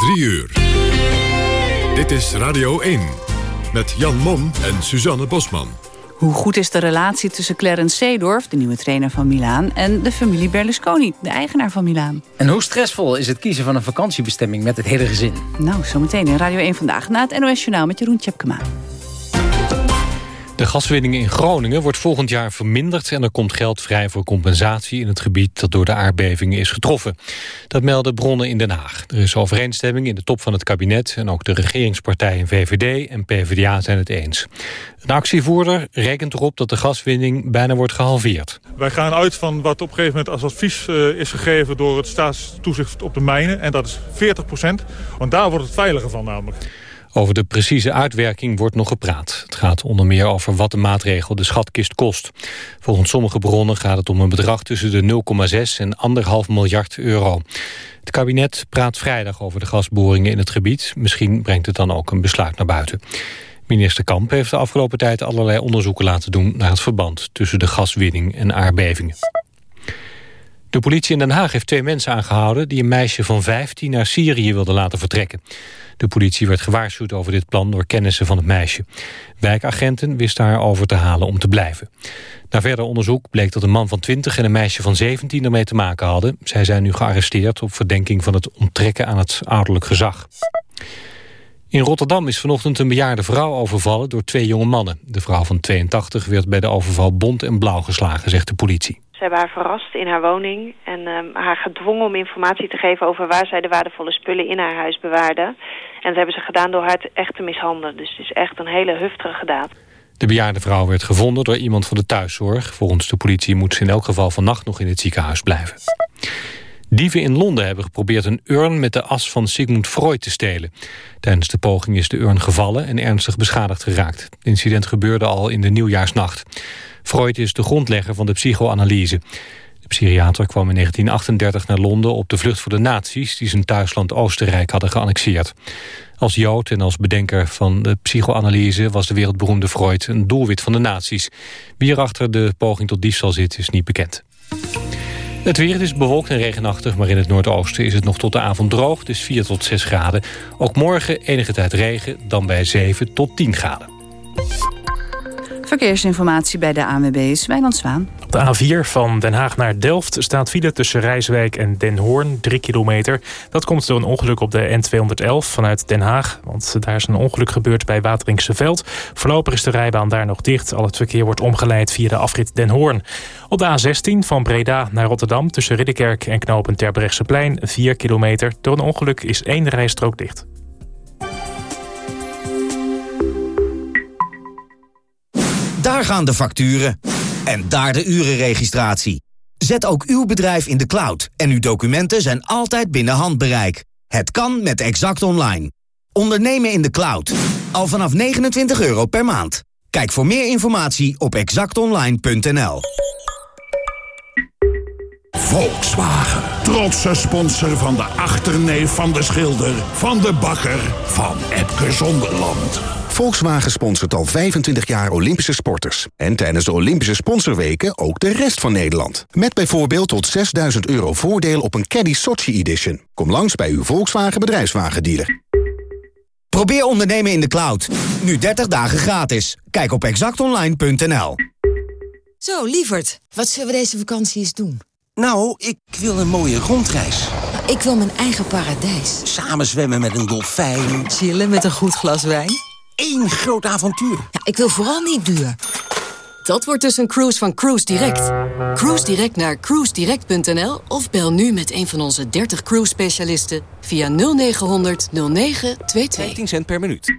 3 uur. Dit is Radio 1 met Jan Mom en Suzanne Bosman. Hoe goed is de relatie tussen Clarence Seedorf, de nieuwe trainer van Milaan... en de familie Berlusconi, de eigenaar van Milaan? En hoe stressvol is het kiezen van een vakantiebestemming met het hele gezin? Nou, zometeen in Radio 1 Vandaag na het NOS Journaal met Jeroen Tjepkema. De gaswinning in Groningen wordt volgend jaar verminderd... en er komt geld vrij voor compensatie in het gebied dat door de aardbevingen is getroffen. Dat melden bronnen in Den Haag. Er is overeenstemming in de top van het kabinet... en ook de regeringspartijen VVD en PvdA zijn het eens. Een actievoerder rekent erop dat de gaswinning bijna wordt gehalveerd. Wij gaan uit van wat op een gegeven moment als advies uh, is gegeven... door het staatstoezicht op de mijnen, en dat is 40 procent. Want daar wordt het veiliger van namelijk. Over de precieze uitwerking wordt nog gepraat. Het gaat onder meer over wat de maatregel de schatkist kost. Volgens sommige bronnen gaat het om een bedrag tussen de 0,6 en 1,5 miljard euro. Het kabinet praat vrijdag over de gasboringen in het gebied. Misschien brengt het dan ook een besluit naar buiten. Minister Kamp heeft de afgelopen tijd allerlei onderzoeken laten doen... naar het verband tussen de gaswinning en aardbevingen. De politie in Den Haag heeft twee mensen aangehouden... die een meisje van 15 naar Syrië wilden laten vertrekken. De politie werd gewaarschuwd over dit plan door kennissen van het meisje. Wijkagenten wisten haar over te halen om te blijven. Na verder onderzoek bleek dat een man van 20 en een meisje van 17 ermee te maken hadden. Zij zijn nu gearresteerd op verdenking van het onttrekken aan het ouderlijk gezag. In Rotterdam is vanochtend een bejaarde vrouw overvallen door twee jonge mannen. De vrouw van 82 werd bij de overval bont en blauw geslagen, zegt de politie. Ze hebben haar verrast in haar woning en um, haar gedwongen om informatie te geven over waar zij de waardevolle spullen in haar huis bewaarde. En dat hebben ze gedaan door haar echt te mishandelen. Dus het is echt een hele huftige daad. De bejaarde vrouw werd gevonden door iemand van de thuiszorg. Volgens de politie moet ze in elk geval vannacht nog in het ziekenhuis blijven. Dieven in Londen hebben geprobeerd een urn met de as van Sigmund Freud te stelen. Tijdens de poging is de urn gevallen en ernstig beschadigd geraakt. Het incident gebeurde al in de nieuwjaarsnacht. Freud is de grondlegger van de psychoanalyse. De psychiater kwam in 1938 naar Londen op de vlucht voor de nazi's... die zijn thuisland Oostenrijk hadden geannexeerd. Als Jood en als bedenker van de psychoanalyse... was de wereldberoemde Freud een doelwit van de nazi's. Wie er achter de poging tot diefstal zit, is niet bekend. Het weer is bewolkt en regenachtig, maar in het noordoosten is het nog tot de avond droog, dus 4 tot 6 graden. Ook morgen enige tijd regen, dan bij 7 tot 10 graden. Verkeersinformatie bij de ANWB is Wijnand Zwaan. Op de A4 van Den Haag naar Delft staat file tussen Rijswijk en Den Hoorn, 3 kilometer. Dat komt door een ongeluk op de N211 vanuit Den Haag. Want daar is een ongeluk gebeurd bij Wateringse Veld. Voorlopig is de rijbaan daar nog dicht. Al het verkeer wordt omgeleid via de afrit Den Hoorn. Op de A16 van Breda naar Rotterdam tussen Ridderkerk en knopen Terbrechtseplein, 4 kilometer. Door een ongeluk is één rijstrook dicht. Daar gaan de facturen. En daar de urenregistratie. Zet ook uw bedrijf in de cloud en uw documenten zijn altijd binnen handbereik. Het kan met Exact Online. Ondernemen in de cloud. Al vanaf 29 euro per maand. Kijk voor meer informatie op exactonline.nl. Volkswagen. Trotse sponsor van de achterneef van de schilder... van de bakker van Epke Zonderland. Volkswagen sponsort al 25 jaar Olympische sporters. En tijdens de Olympische sponsorweken ook de rest van Nederland. Met bijvoorbeeld tot 6000 euro voordeel op een Caddy Sochi Edition. Kom langs bij uw Volkswagen bedrijfswagendealer. Probeer ondernemen in de cloud. Nu 30 dagen gratis. Kijk op exactonline.nl. Zo, lieverd. Wat zullen we deze vakantie eens doen? Nou, ik wil een mooie rondreis. Nou, ik wil mijn eigen paradijs. Samen zwemmen met een dolfijn. Chillen met een goed glas wijn. Eén groot avontuur. Ja, ik wil vooral niet duur. Dat wordt dus een cruise van Cruise Direct. Cruise Direct naar cruisedirect.nl of bel nu met een van onze 30 cruise specialisten via 0900 0922. 15 cent per minuut.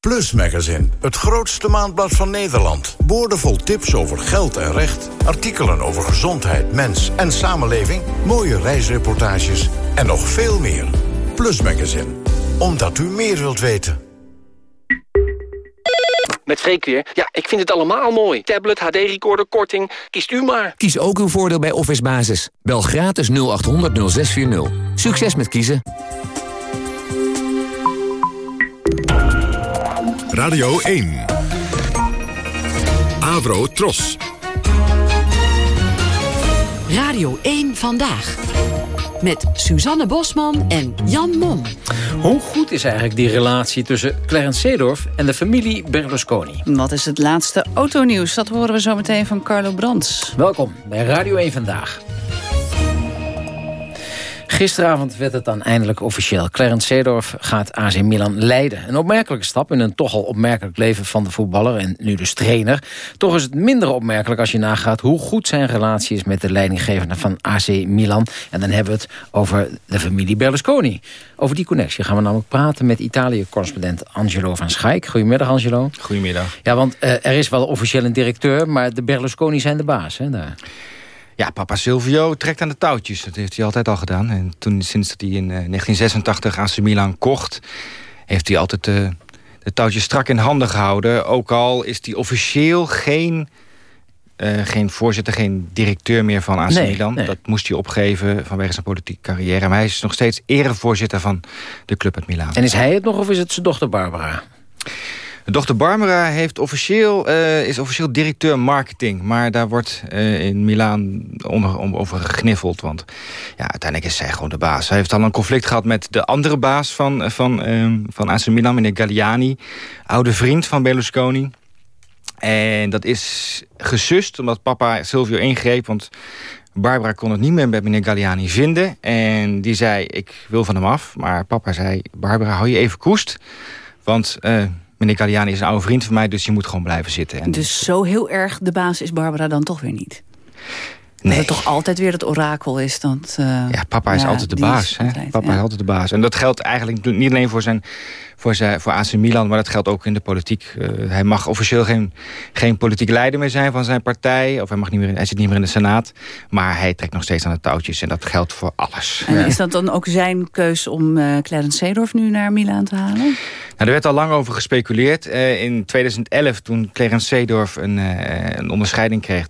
Plus Magazine, het grootste maandblad van Nederland. Boordevol tips over geld en recht, artikelen over gezondheid, mens en samenleving, mooie reisreportages en nog veel meer. Plus Magazine, Omdat u meer wilt weten. Met Freek weer. Ja, ik vind het allemaal mooi. Tablet, HD-recorder, korting. Kiest u maar. Kies ook uw voordeel bij Office Basis. Bel gratis 0800 0640. Succes met kiezen. Radio 1. Avro Tros. Radio 1 Vandaag. Met Suzanne Bosman en Jan Mom. Hoe goed is eigenlijk die relatie tussen Clarence Seedorf en de familie Berlusconi? Wat is het laatste autonieuws? Dat horen we zo meteen van Carlo Brands. Welkom bij Radio 1 Vandaag. Gisteravond werd het dan eindelijk officieel. Clarence Seedorf gaat AC Milan leiden. Een opmerkelijke stap in een toch al opmerkelijk leven van de voetballer... en nu dus trainer. Toch is het minder opmerkelijk als je nagaat... hoe goed zijn relatie is met de leidinggevende van AC Milan. En dan hebben we het over de familie Berlusconi. Over die connectie gaan we namelijk praten met Italië-correspondent Angelo van Schaik. Goedemiddag, Angelo. Goedemiddag. Ja, want uh, er is wel officieel een directeur... maar de Berlusconi zijn de baas, hè, daar. Ja, papa Silvio trekt aan de touwtjes. Dat heeft hij altijd al gedaan. En toen, sinds dat hij in uh, 1986 AC Milan kocht... heeft hij altijd de, de touwtjes strak in handen gehouden. Ook al is hij officieel geen, uh, geen voorzitter, geen directeur meer van AC Nee, Milan. nee. Dat moest hij opgeven vanwege zijn politieke carrière. Maar hij is nog steeds erevoorzitter van de club uit Milaan. En is hij het nog of is het zijn dochter Barbara? Dochter Barbara heeft officieel, eh, is officieel directeur marketing. Maar daar wordt eh, in Milaan om, over gegniffeld. Want ja, uiteindelijk is zij gewoon de baas. Hij heeft al een conflict gehad met de andere baas van, van, ehm, van AC Milan, meneer Galliani. Oude vriend van Berlusconi. En dat is gesust omdat papa Silvio ingreep. Want Barbara kon het niet meer met meneer Galliani vinden. En die zei, ik wil van hem af. Maar papa zei, Barbara, hou je even koest. Want... eh, Meneer Galliani is een oude vriend van mij, dus je moet gewoon blijven zitten. En Dus zo heel erg de baas is Barbara dan toch weer niet? Dat Nee. het toch altijd weer het orakel is. Dat, eh, Ja, papa is ja, altijd de baas. is Hè? papa ja. is altijd de baas. En dat geldt eigenlijk niet alleen voor, zijn, voor, zijn, voor AC Milan... maar dat geldt ook in de politiek. Eh, hij mag officieel geen, geen politiek leider meer zijn van zijn partij. Of hij, mag niet meer, hij zit niet meer in de Senaat. Maar hij trekt nog steeds aan de touwtjes. En dat geldt voor alles. En is dat dan ook zijn keus om eh Clarence Seedorf nu naar Milaan te halen? Nou, er werd al lang over gespeculeerd. Eh, in 2011, toen Clarence Seedorf een, eh, een onderscheiding kreeg...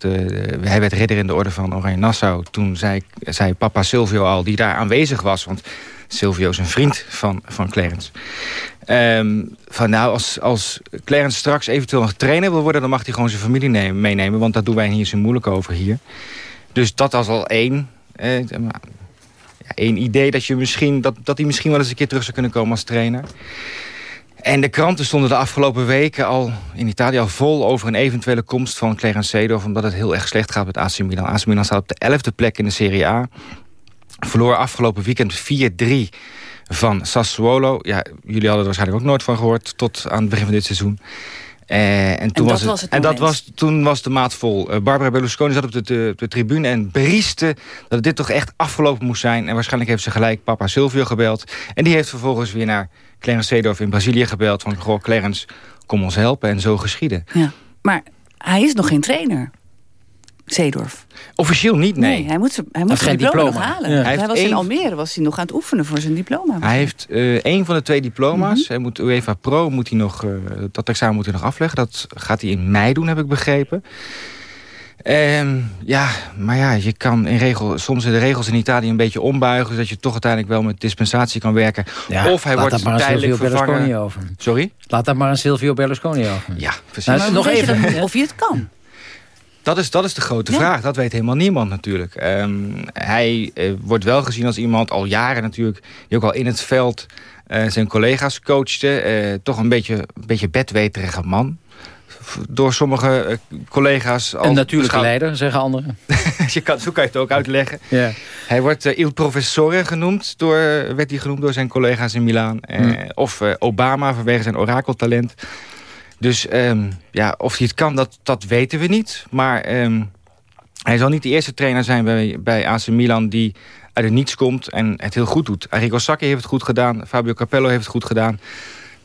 Hij werd ridder in de orde van Oranje Nassau... toen zei, zei papa Silvio al, die daar aanwezig was... want Silvio is een vriend van, van Clarence... Ehm, van nou, als, als Clarence straks eventueel nog trainer wil worden... dan mag hij gewoon zijn familie nemen, meenemen... want dat doen wij hier zo moeilijk over hier. Dus dat was al één... eh, één idee dat, je misschien, dat, dat hij misschien wel eens een keer terug zou kunnen komen als trainer. En de kranten stonden de afgelopen weken al in Italië al vol over een eventuele komst van Clarence Seedorf, omdat het heel erg slecht gaat met AC Milan. AC Milan staat op de elfde plek in de Serie A. Verloor afgelopen weekend 4-3 van Sassuolo. Ja, jullie hadden er waarschijnlijk ook nooit van gehoord tot aan het begin van dit seizoen. Eh, en toen dat was het, was het en dat was, toen was de maat vol. Eh, Barbara Berlusconi zat op de, de, de tribune en brieste dat dit toch echt afgelopen moest zijn. En waarschijnlijk heeft ze gelijk papa Silvio gebeld. En die heeft vervolgens weer naar Clarence Seedorf in Brazilië gebeld. Van, goh, Clarence, kom ons helpen. En zo geschieden. Ja. Maar hij is nog geen trainer. Seedorf. Officieel niet, nee. hij moet, zijn- hij moet zijn geen diploma, diploma. nog halen. Ja. Hij was in één- Almere was hij nog aan het oefenen voor zijn diploma. Hij heeft eh een van de twee diploma's. Mhm. Hij moet UEFA Pro moet hij nog, eh, dat examen moet hij nog afleggen. Dat gaat hij in mei doen, heb ik begrepen. Ehm, ja, maar ja, je kan in regel, soms de regels in Italië een beetje ombuigen... zodat je toch uiteindelijk wel met dispensatie kan werken. Ja, of hij laat wordt dat maar aan tijdelijk Silvio Berlusconi vervangen. over. Sorry? Laat dat maar aan Silvio Berlusconi over. Ja, precies. Nou, Maar nog even. dan of je het kan? Dat is, dat is de grote Ja. vraag. Dat weet helemaal niemand natuurlijk. Ehm, hij eh, wordt wel gezien als iemand, al jaren natuurlijk... die ook al in het veld eh, zijn collega's coachte. Eh, toch een beetje, een beetje bedweterige man. Door sommige eh, collega's... al Een natuurlijke beschouwd- leider, zeggen anderen. je kan, zo kan je het ook uitleggen. Ja. Hij wordt eh, Il Professore genoemd door, werd hij genoemd door zijn collega's in Milaan. Eh, Hmm. Of eh, Obama vanwege zijn orakeltalent. Dus ehm, ja, of hij het kan, dat, dat weten we niet. Maar ehm, hij zal niet de eerste trainer zijn bij, bij AC Milan... die uit het niets komt en het heel goed doet. Arrigo Sacchi heeft het goed gedaan. Fabio Capello heeft het goed gedaan.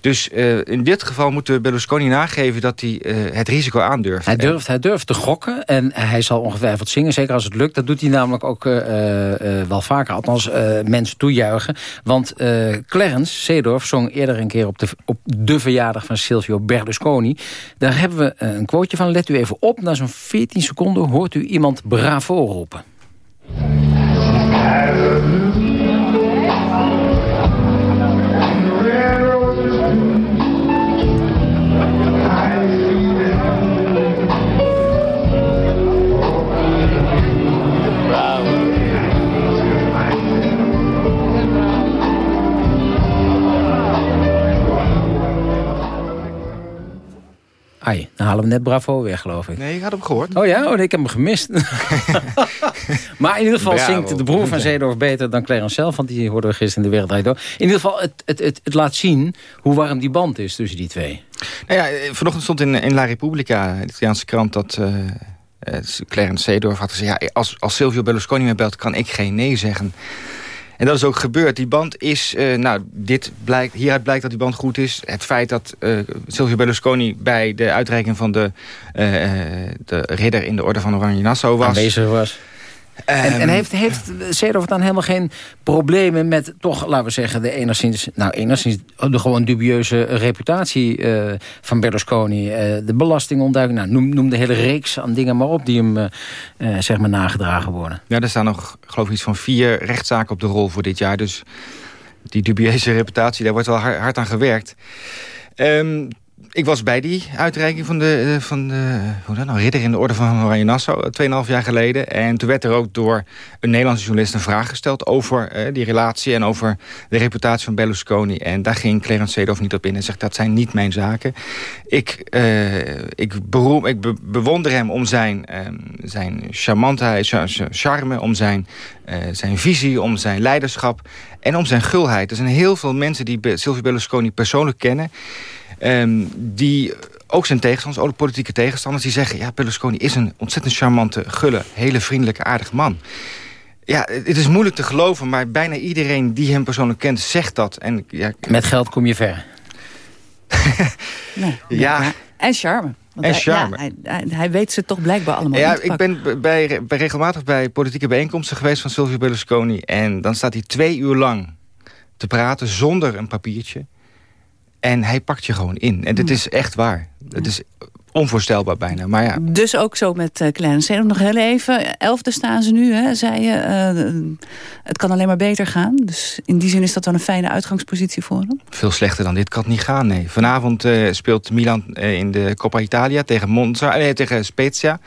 Dus uh, in dit geval moeten we Berlusconi nageven dat hij uh, het risico aandurft. Hij durft, hij durft te gokken en hij zal ongetwijfeld zingen. Zeker als het lukt. Dat doet hij namelijk ook uh, wel vaker. Althans, mensen toejuichen. Want Clarence Seedorf zong eerder een keer op de, op de verjaardag van Silvio Berlusconi. Daar hebben we een quoteje van. Let u even op. Na zo'n 14 seconden hoort u iemand bravo roepen. Ai, dan halen we net Bravo weer, geloof ik. Nee, ik had hem gehoord. Oh ja? Oh, nee, ik heb hem gemist. maar in ieder geval zingt de broer van Zeedorf beter dan Clarence zelf... want die hoorden we gisteren in de Wereld Door. In ieder geval, het, het, het, het, laat zien hoe warm die band is tussen die twee. Nou ja, vanochtend stond in, in La Repubblica, de Italiaanse krant... dat uh, Clarence Zeedorf had gezegd... Ja, als, als Silvio Berlusconi me belt, kan ik geen nee zeggen... En dat is ook gebeurd. Die band is, uh, nou, dit blijkt, hieruit blijkt dat die band goed is. Het feit dat uh, Silvio Berlusconi bij de uitreiking van de, uh, de ridder in de orde van Oranje Nassau was. Aanwezig was. En, en, ehm, heeft, heeft Seedorf dan helemaal geen problemen met toch, laten we zeggen, de enigszins, nou enigszins de gewoon dubieuze reputatie uh, van Berlusconi, uh, de belastingontduiking, nou noem, noem de hele reeks aan dingen maar op die hem uh, zeg maar nagedragen worden. Ja, er staan nog, geloof ik, iets van vier rechtszaken op de rol voor dit jaar, dus die dubieuze reputatie, daar wordt wel hard aan gewerkt. Um, ik was bij die uitreiking van de, van de hoe dat nou, ridder in de orde van Oranje Nassau, 2,5 jaar geleden. En toen werd er ook door een Nederlandse journalist een vraag gesteld over eh, die relatie en over de reputatie van Berlusconi. En daar ging Clarence Seedorf niet op in en zegt dat zijn niet mijn zaken. Ik, ik, beroem, ik be bewonder hem om zijn, uh, zijn charmantheid, charme, om zijn, zijn visie, om zijn leiderschap en om zijn gulheid. Er zijn heel veel mensen die Silvio Berlusconi persoonlijk kennen Um, die ook zijn tegenstanders, ook politieke tegenstanders... die zeggen, ja, Berlusconi is een ontzettend charmante, gulle, hele vriendelijke, aardige man. Ja, het is moeilijk te geloven, maar bijna iedereen die hem persoonlijk kent, zegt dat. En, ja, Met geld kom je ver. nee, ja. En charme. Want en charme. Hij, hij, hij, weet ze toch blijkbaar allemaal Ja, ik ben bij, bij, regelmatig bij politieke bijeenkomsten geweest van Silvio Berlusconi. En dan staat hij twee uur lang te praten zonder een papiertje. En hij pakt je gewoon in. En dit is echt waar. Het is onvoorstelbaar bijna. Maar ja. Dus ook zo met uh, Clarence. Nog heel even. Elfde staan ze nu, hè, zei je. Uh, het kan alleen maar beter gaan. Dus in die zin is dat dan een fijne uitgangspositie voor hem. Veel slechter dan dit kan het niet gaan, nee. Vanavond uh, speelt Milan in de Coppa Italia tegen, Monza, nee, tegen Spezia.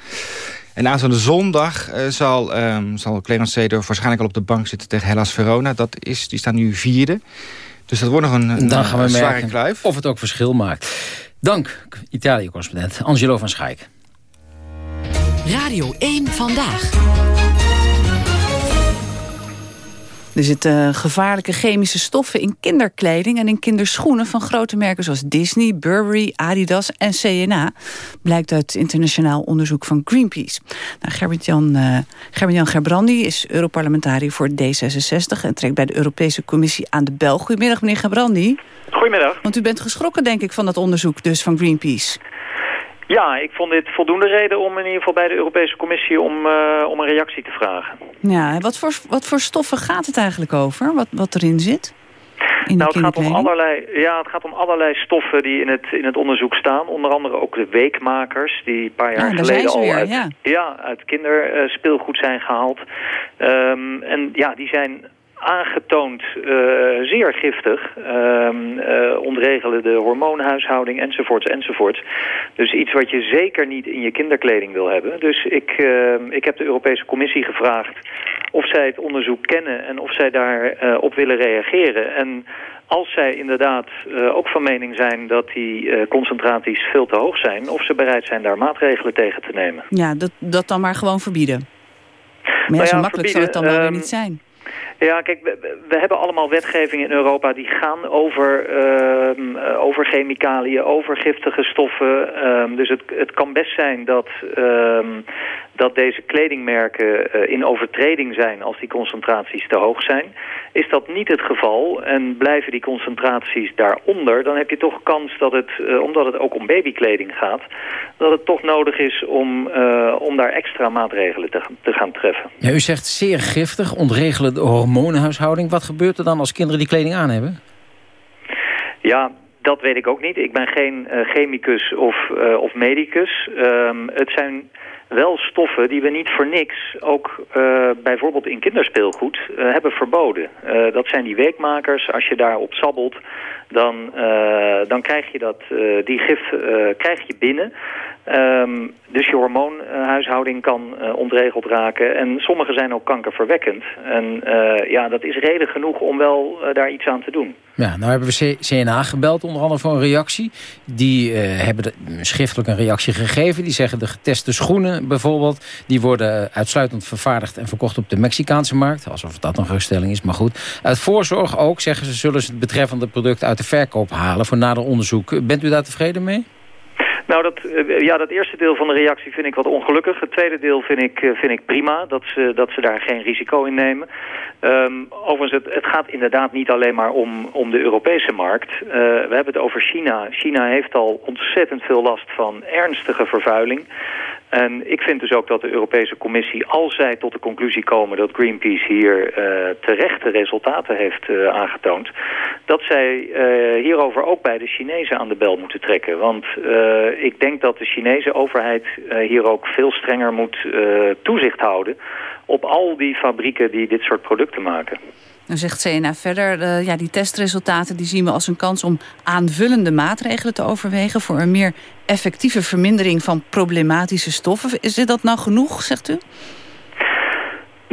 En aanstaande zondag zal, um, zal Clarence Seedorf waarschijnlijk al op de bank zitten tegen Hellas Verona. Dat is, die staan nu vierde. Dus dat wordt nog een, Dan gaan we zware kluif. Of het ook verschil maakt. Dank, Italië-correspondent Angelo van Schaik. Radio 1 Vandaag. Er zitten gevaarlijke chemische stoffen in kinderkleding en in kinderschoenen van grote merken zoals Disney, Burberry, Adidas en CNA. Blijkt uit internationaal onderzoek van Greenpeace. Nou, Gerbert-Jan uh, Gerbert Gerbrandi is Europarlementariër voor D66 en trekt bij de Europese Commissie aan de bel. Goedemiddag meneer Gerbrandi. Goedemiddag. Want u bent geschrokken denk ik van dat onderzoek dus van Greenpeace. Ja, ik vond dit voldoende reden om in ieder geval bij de Europese Commissie om, uh, om een reactie te vragen. Ja, wat voor, wat voor stoffen gaat het eigenlijk over? Wat, wat erin zit? In nou, het gaat, om allerlei, ja, het gaat om allerlei stoffen die in het, in het onderzoek staan. Onder andere ook de weekmakers, die een paar jaar geleden al uit, ja. Ja, uit kinderspeelgoed zijn gehaald. Um, en ja, die zijn aangetoond uh, zeer giftig. Uh, ontregelen de hormoonhuishouding enzovoorts enzovoorts. Dus iets wat je zeker niet in je kinderkleding wil hebben. Dus ik, ehm, ik heb de Europese Commissie gevraagd of zij het onderzoek kennen en of zij daarop uh, op willen reageren. En als zij inderdaad uh, ook van mening zijn dat die uh, concentraties veel te hoog zijn... of ze bereid zijn daar maatregelen tegen te nemen. Ja, dat, dat dan maar gewoon verbieden. Maar ja, nou ja, zo makkelijk zou het dan wel weer ehm, niet zijn. Ja, kijk, we, hebben allemaal wetgeving in Europa die gaan over, uh, over chemicaliën, over giftige stoffen. Um, dus het, het kan best zijn dat, um, dat deze kledingmerken uh, in overtreding zijn als die concentraties te hoog zijn. Is dat niet het geval en blijven die concentraties daaronder... dan heb je toch kans dat het, uh, omdat het ook om babykleding gaat... dat het toch nodig is om, uh, om daar extra maatregelen te, te gaan treffen. Ja, u zegt zeer giftig, ontregelen de hormonenhuishouding. Wat gebeurt er dan als kinderen die kleding aan hebben? Ja, dat weet ik ook niet. Ik ben geen uh, chemicus of, uh, of medicus. Um, het zijn wel stoffen die we niet voor niks ook uh, bijvoorbeeld in kinderspeelgoed hebben verboden. Dat zijn die weekmakers. Als je daarop sabbelt, dan, dan krijg je dat, die gif krijg je binnen. Um, dus je hormoonhuishouding kan uh, ontregeld raken. En sommige zijn ook kankerverwekkend. En uh, ja, dat is reden genoeg om wel uh, daar iets aan te doen. Ja, nou hebben we CNA gebeld, onder andere voor een reactie. Die hebben schriftelijk een reactie gegeven. Die zeggen de geteste schoenen bijvoorbeeld... die worden uitsluitend vervaardigd en verkocht op de Mexicaanse markt. Alsof dat een geruststelling is, maar goed. Uit voorzorg ook, zeggen ze, zullen ze het betreffende product uit de verkoop halen... voor nader onderzoek. Bent u daar tevreden mee? Nou, dat, ja, dat eerste deel van de reactie vind ik wat ongelukkig. Het tweede deel vind ik, vind ik prima, dat ze, dat ze daar geen risico in nemen. Um, overigens, het, het gaat inderdaad niet alleen maar om, om de Europese markt. Uh, we hebben het over China. China heeft al ontzettend veel last van ernstige vervuiling. En ik vind dus ook dat de Europese Commissie, als zij tot de conclusie komen dat Greenpeace hier uh, terechte resultaten heeft uh, aangetoond, dat zij uh, hierover ook bij de Chinezen aan de bel moeten trekken. Want ik denk dat de Chinese overheid hier ook veel strenger moet toezicht houden op al die fabrieken die dit soort producten maken. Dan zegt CNA verder, uh, ja, die testresultaten die zien we als een kans om aanvullende maatregelen te overwegen voor een meer effectieve vermindering van problematische stoffen. Is dit dat nou genoeg, zegt u?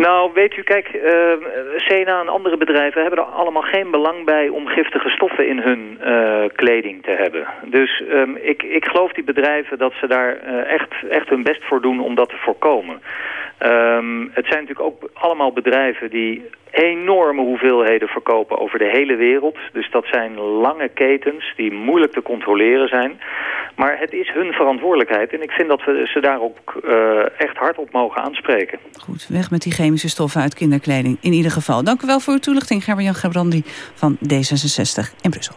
Nou, weet u, kijk, uh, en andere bedrijven hebben er allemaal geen belang bij om giftige stoffen in hun uh, kleding te hebben. Dus um, ik, ik geloof die bedrijven dat ze daar uh, echt, echt hun best voor doen om dat te voorkomen. Um, het zijn natuurlijk ook allemaal bedrijven die enorme hoeveelheden verkopen over de hele wereld. Dus dat zijn lange ketens die moeilijk te controleren zijn. Maar het is hun verantwoordelijkheid en ik vind dat we ze daar ook uh, echt hard op mogen aanspreken. Goed, weg met die chemische stoffen uit kinderkleding in ieder geval. Dank u wel voor uw toelichting, Gerber-Jan Gebrandi van D66 in Brussel.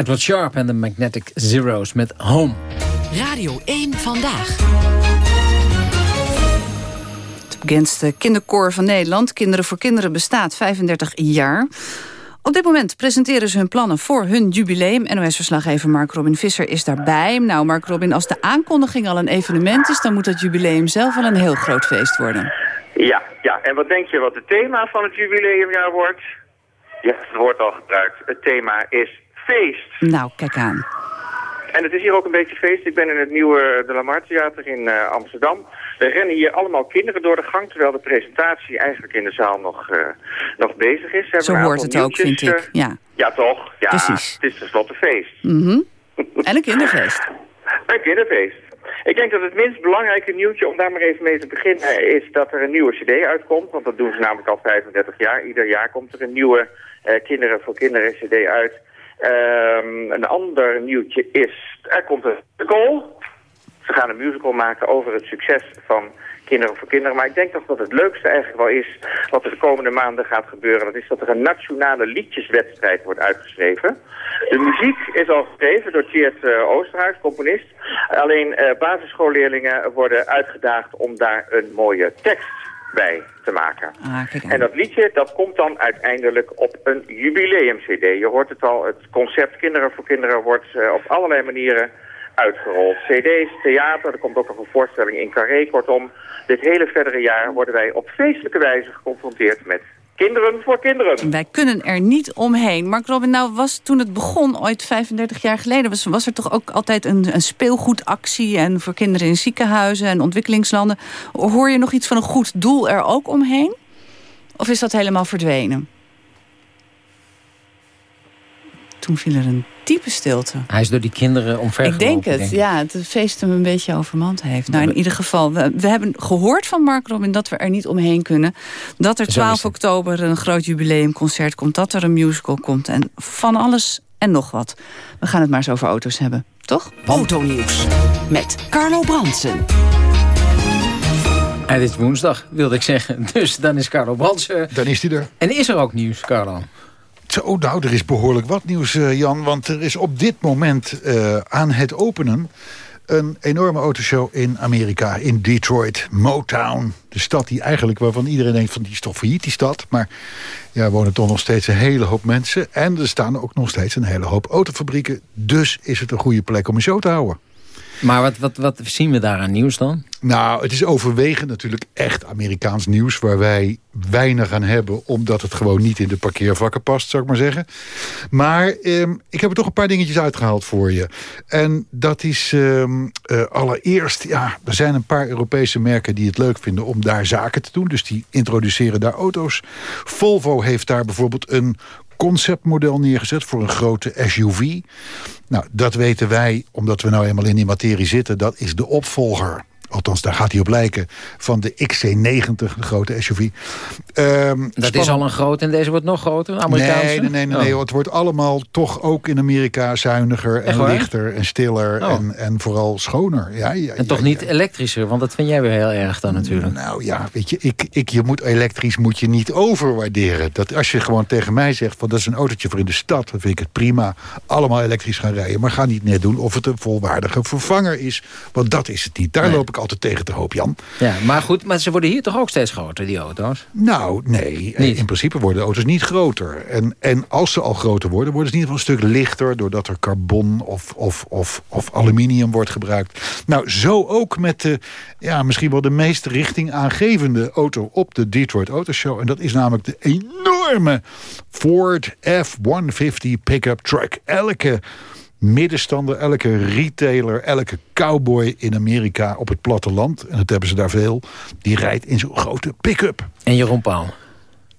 Edward Sharp en de Magnetic Zeros met Home. Radio 1 Vandaag. Het bekendste kinderkoor van Nederland, Kinderen voor Kinderen, bestaat 35 jaar. Op dit moment presenteren ze hun plannen voor hun jubileum. NOS-verslaggever Mark Robin Visser is daarbij. Nou, Mark Robin, als de aankondiging al een evenement is... dan moet dat jubileum zelf wel een heel groot feest worden. Ja, ja, en wat denk je wat het thema van het jubileumjaar wordt? Ja, het wordt al gebruikt. Het thema is feest. Nou, kijk aan. En het is hier ook een beetje feest. Ik ben in het nieuwe De Lamar Theater in uh, Amsterdam. Er rennen hier allemaal kinderen door de gang... terwijl de presentatie eigenlijk in de zaal nog, uh, nog bezig is. Zo hoort het ook, vind ik. Ja, ja toch? Ja, Precies. het is tenslotte feest. Mm -hmm. En een kinderfeest. een kinderfeest. Ik denk dat het minst belangrijke nieuwtje, om daar maar even mee te beginnen, is dat er een nieuwe cd uitkomt. Want dat doen ze namelijk al 35 jaar. Ieder jaar komt er een nieuwe Kinderen voor Kinderen cd uit. Um, een ander nieuwtje is, er komt een musical. Ze gaan een musical maken over het succes van Kinderen voor Kinderen. Maar ik denk toch dat het leukste eigenlijk wel is wat er de komende maanden gaat gebeuren. Dat is dat er een nationale liedjeswedstrijd wordt uitgeschreven. De muziek is al geschreven door Tjeerd uh, Oosterhuis, componist. Alleen uh, basisschoolleerlingen worden uitgedaagd om daar een mooie tekst bij te maken. Ah, en dat liedje, dat komt dan uiteindelijk op een jubileum-cd. Je hoort het al, het concept Kinderen voor Kinderen wordt uh, op allerlei manieren uitgerold. CD's, theater, er komt ook nog een voorstelling in Carré. Kortom, dit hele verdere jaar worden wij op feestelijke wijze geconfronteerd met kinderen voor kinderen. Wij kunnen er niet omheen. Mark Robin, nou was toen het begon, ooit 35 jaar geleden... was, was er toch ook altijd een, een speelgoedactie... en voor kinderen in ziekenhuizen en ontwikkelingslanden. Hoor je nog iets van een goed doel er ook omheen? Of is dat helemaal verdwenen? Toen viel er een diepe stilte. Hij is door die kinderen omver Ik denk het, denk ik. ja. Het feest hem een beetje overmand heeft. Nou, in ieder geval, we, we, hebben gehoord van Mark Robin... dat we er niet omheen kunnen. Dat er 12 oktober een groot jubileumconcert komt. Dat er een musical komt. En van alles en nog wat. We gaan het maar eens over auto's hebben, toch? Autonieuws met Carlo Bransen. Het is woensdag, wilde ik zeggen. Dus dan is Carlo Bransen. Dan is hij er. En is er ook nieuws, Carlo? Zo, nou, er is behoorlijk wat nieuws, uh, Jan. Want er is op dit moment uh, aan het openen... een enorme autoshow in Amerika, in Detroit, Motown. De stad die eigenlijk, waarvan iedereen denkt van die is toch failliet, die stad. Maar ja, wonen toch nog steeds een hele hoop mensen. En er staan ook nog steeds een hele hoop autofabrieken. Dus is het een goede plek om een show te houden. Maar wat, wat, wat zien we daar aan nieuws dan? Nou, het is overwegend natuurlijk echt Amerikaans nieuws... waar wij weinig aan hebben... omdat het gewoon niet in de parkeervakken past, zou ik maar zeggen. Maar eh, ik heb er toch een paar dingetjes uitgehaald voor je. En dat is eh, uh, allereerst... ja, er zijn een paar Europese merken die het leuk vinden... om daar zaken te doen. Dus die introduceren daar auto's. Volvo heeft daar bijvoorbeeld een conceptmodel neergezet voor een grote SUV. Nou, dat weten wij, omdat we nou eenmaal in die materie zitten... dat is de opvolger althans daar gaat hij op lijken, van de XC90, de grote SUV. Um, dat spannend. is al een groot en deze wordt nog groter, Amerikaanse? Nee, nee, nee, nee, nee, het wordt allemaal toch ook in Amerika zuiniger en lichter en stiller oh. en, en vooral schoner. Ja, ja, en toch ja, niet elektrischer, want dat vind jij weer heel erg dan natuurlijk. Nou ja, weet je, ik, ik, je moet elektrisch moet je niet overwaarderen. Dat als je gewoon tegen mij zegt, van dat is een autootje voor in de stad, dan vind ik het prima. Allemaal elektrisch gaan rijden, maar ga niet net doen of het een volwaardige vervanger is. Want dat is het niet. Daar nee. loop ik altijd tegen te hoop, Jan. Ja, maar goed, maar ze worden hier toch ook steeds groter, die auto's? Nou, nee. In principe worden de auto's niet groter. En, en als ze al groter worden, worden ze in ieder geval een stuk lichter... doordat er carbon of, of, of, of aluminium wordt gebruikt. Nou, zo ook met de, ja, misschien wel de meest richtingaangevende auto... op de Detroit Auto Show. En dat is namelijk de enorme Ford F-150 pickup truck. Elke middenstander, elke retailer, elke cowboy in Amerika op het platteland... en dat hebben ze daar veel, die rijdt in zo'n grote pick-up. En Jeroen Pauw.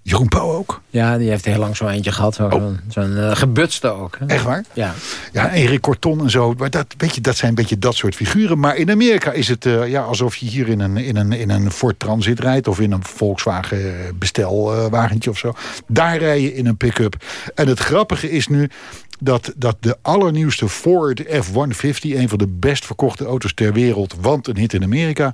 Jeroen Pauw ook? Ja, die heeft heel lang zo eentje gehad. Zo'n zo'n eh, gebutste ook. Hè? Echt waar? Ja. Ja, Erik Corton en zo. Maar dat, weet je, dat zijn een beetje dat soort figuren. Maar in Amerika is het eh, ja, alsof je hier in een, in, een, in een Ford Transit rijdt... of in een Volkswagen bestelwagentje of zo. Daar rij je in een pick-up. En het grappige is nu dat, dat de allernieuwste Ford F-150... een van de best verkochte auto's ter wereld... want een hit in Amerika...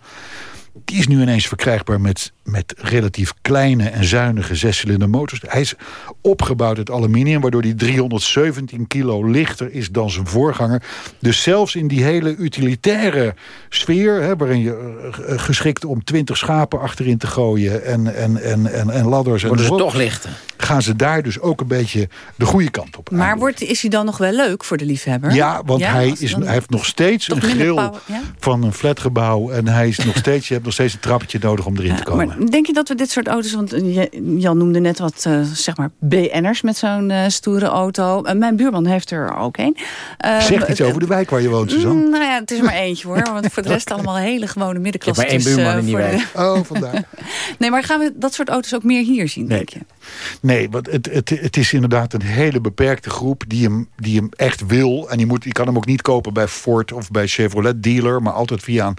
die is nu ineens verkrijgbaar met met relatief kleine en zuinige zescilinder motors. Hij is opgebouwd uit aluminium, waardoor hij 317 kilo lichter is dan zijn voorganger. Dus zelfs in die hele utilitaire sfeer, hè, waarin je uh, geschikt om 20 schapen achterin te gooien en, en, en, en, en ladders. Worden en ze toch lichter? Gaan ze daar dus ook een beetje de goede kant op. Maar wordt, is hij dan nog wel leuk voor de liefhebber? Ja, want hij, is, hij heeft nog steeds een grill power, ja? van een flatgebouw. En hij is nog steeds, je hebt nog steeds een trappetje nodig om erin te komen. Maar denk je dat we dit soort auto's... want Jan noemde net wat uh, zeg maar BN'ers met zo'n uh, stoere auto. Uh, mijn buurman heeft er ook een. zeg iets over de wijk waar je woont, Suzanne. nou ja, het is maar eentje hoor. Want voor de rest allemaal hele gewone middenklasse. Ik heb maar één buurman in die wijk. De... Oh, vandaar. nee, maar gaan we dat soort auto's ook meer hier zien, nee. denk je? Nee, want het, het, het is inderdaad een hele beperkte groep die hem, die hem echt wil. En die, moet, die kan hem ook niet kopen bij Ford of bij Chevrolet dealer. Maar altijd via,